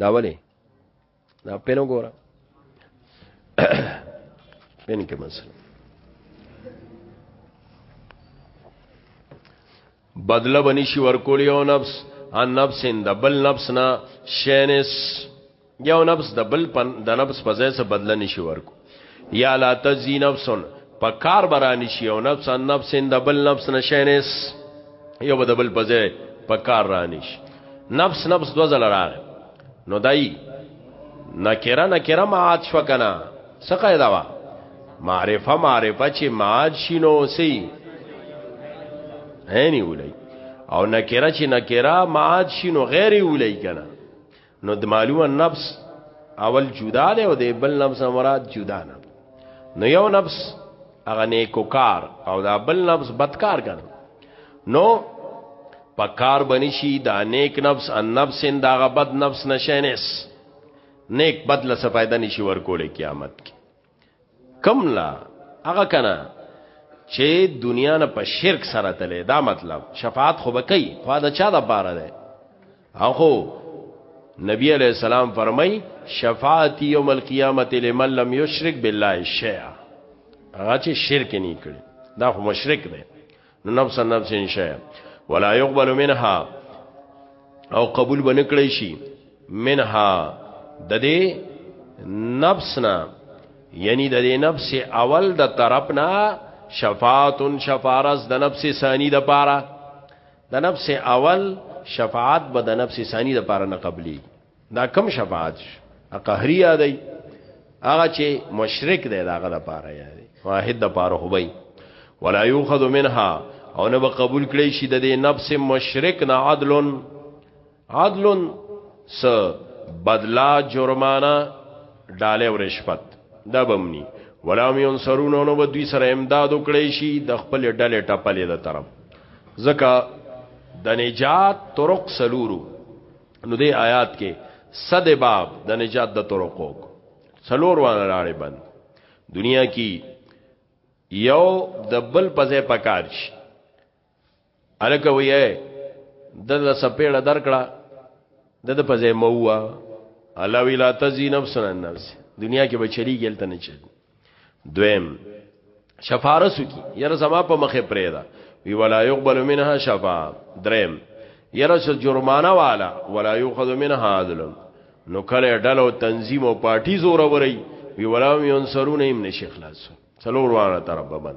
Speaker 1: دا ولې دا پینو ګوره پین کې مسله بدله بنی شي ورکول یو نفس ان نفس د بل نفس نه شینس یو نفس د بل د نفس په ځای سره بدله نشي ورکول یا لا تزی نفس په کار برانی شي او نفس ان نفس د بل نفس نشینس یو د بل پځه په کار رانی شي نفس نفس دو زل راغ نو دای نکره نکره معاد شو کنه څه قاعده وا معرفه معرفه چې معاد شینو سی هني ولای او نکره چې نکره معاد شینو غیر ولای کنه نو د معلومه نفس اول جدا دی او د بل نفس مراد جدا نه نو یو نفس هغه نیکو کار او دا بل نفس بدکار ګڼي نو پکار بنشي دا نیک نفس ان نفس دا غبد نفس نشینس نیک بدله څه فائدہ نشي ورکول قیامت کې کم لا هغه کنه چې دنیا نه په شرک سره تلې دا مطلب شفاعت خو بکې خو دا چا د پاره ده هغه نبی علیہ السلام فرمای شفاعت یوم القیامت لمن لم یشرک بالله شیئا هغه چې شرک نه کړي دا خو مشرک دی نفس نفس انشاء ولا يقبل منها او قبول بنکړی شي منها د دې نفسنا یعنی د دې نفس اول د طرفنا شفاعت شفارس د نفس ثانی د پاره د نفس اول شفاعت به د نفس ثانی د پاره نه قبلی دا کم شفاعت قهری یادای هغه چې مشرک دی داغه د پاره یادای واحد د پاره هوبای ولا یوخذ منها او نه به قبول کړي شي د دې نفس مشرک نه عدلن عدلن س بدلا جرمانه ډاله او رشوت دا بمنی ولا میون سرونو نو دوی سره امداد وکړي شي د خپل ډلې ټپلې د طرف زکه د نجات طرق سلورو نو دې آیات کې صد باب د نجات د طرقو څلور وانه لاړې بند دنیا کې یو د بل په ځای پکار شي الکه وې د سپېړه درکړه د د په ځای موه الله ویلا تزي نفسنا النفس دنیا کې به چلیږي تل نه چلی دویم شفارسو کی یره زما په مخه پرې ده وی ولا يقبل منها شفاعه دریم یره چې جرمانه والا ولا يؤخذ منها عدل نو کله ډله او تنظیم او پارټي زور وري وی ولا هم ينصرون هم نشي خلاص څلور وانه تر ببن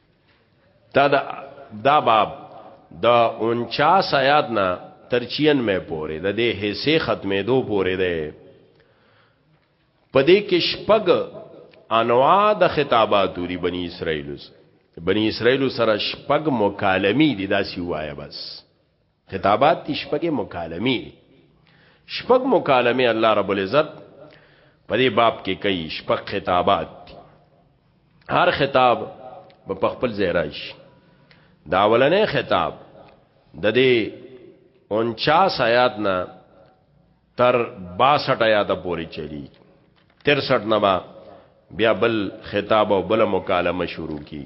Speaker 1: دا دا, دا باب د 49 آیات نه تر 96 پورې د دې حصے ختمې دو پورې ده پدې کې شپږ انواع د خطابات لري بني اسرائیل بني اسرائیل سره شپږ مکالمي دي دا سی وایا بس خطابات تی شپږه مکالمه دي شپږ مکالمه الله رب العزت په دې باب کې کوي شپږ خطابات دي هر خطاب په خپل ځای راشي دا ولنې خطاب د دې 49 آیات نه تر 62 آیات پورې چلی 63 نما بیا بل خطاب او بل مکالمه شروع کی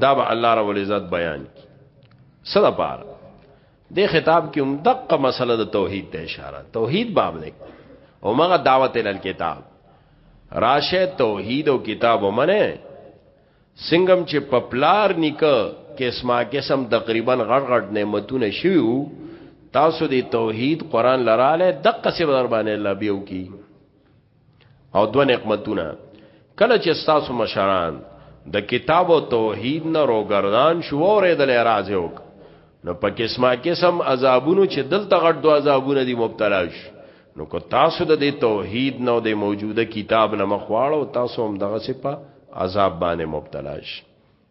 Speaker 1: دا به الله رب العزت بیان کی صدا بار د خطاب کې هم دقه مسله د توحید ته اشاره توحید باب دی او مغه دعوت ال کتاب راشه توحید او کتاب ومنه سنگم چې پپلار نیکه کیسما قسم تقریبا غړ غړ نعمتونه شیو تاسو دی توحید قران لراله دقه سی بر باندې الله بیو کی او دو نعمتونه کله چې تاسو مشران د کتاب او توحید نه روګردان شو اوریدل راځي وک نو په قسمه قسم عذابونو چې دلته غټ دو عذابونه دي مبتلا شي نو کو تاسو د دې توحید نو د موجوده کتاب نه مخواړو تاسو هم دغه سپه عذاب باندې مبتلا شي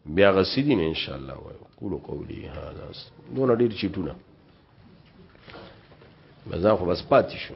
Speaker 1: بیا غسیدین ان شاء الله وای قولو قولی هذا دون ډیر چټونه مزه خو بس پاتې شو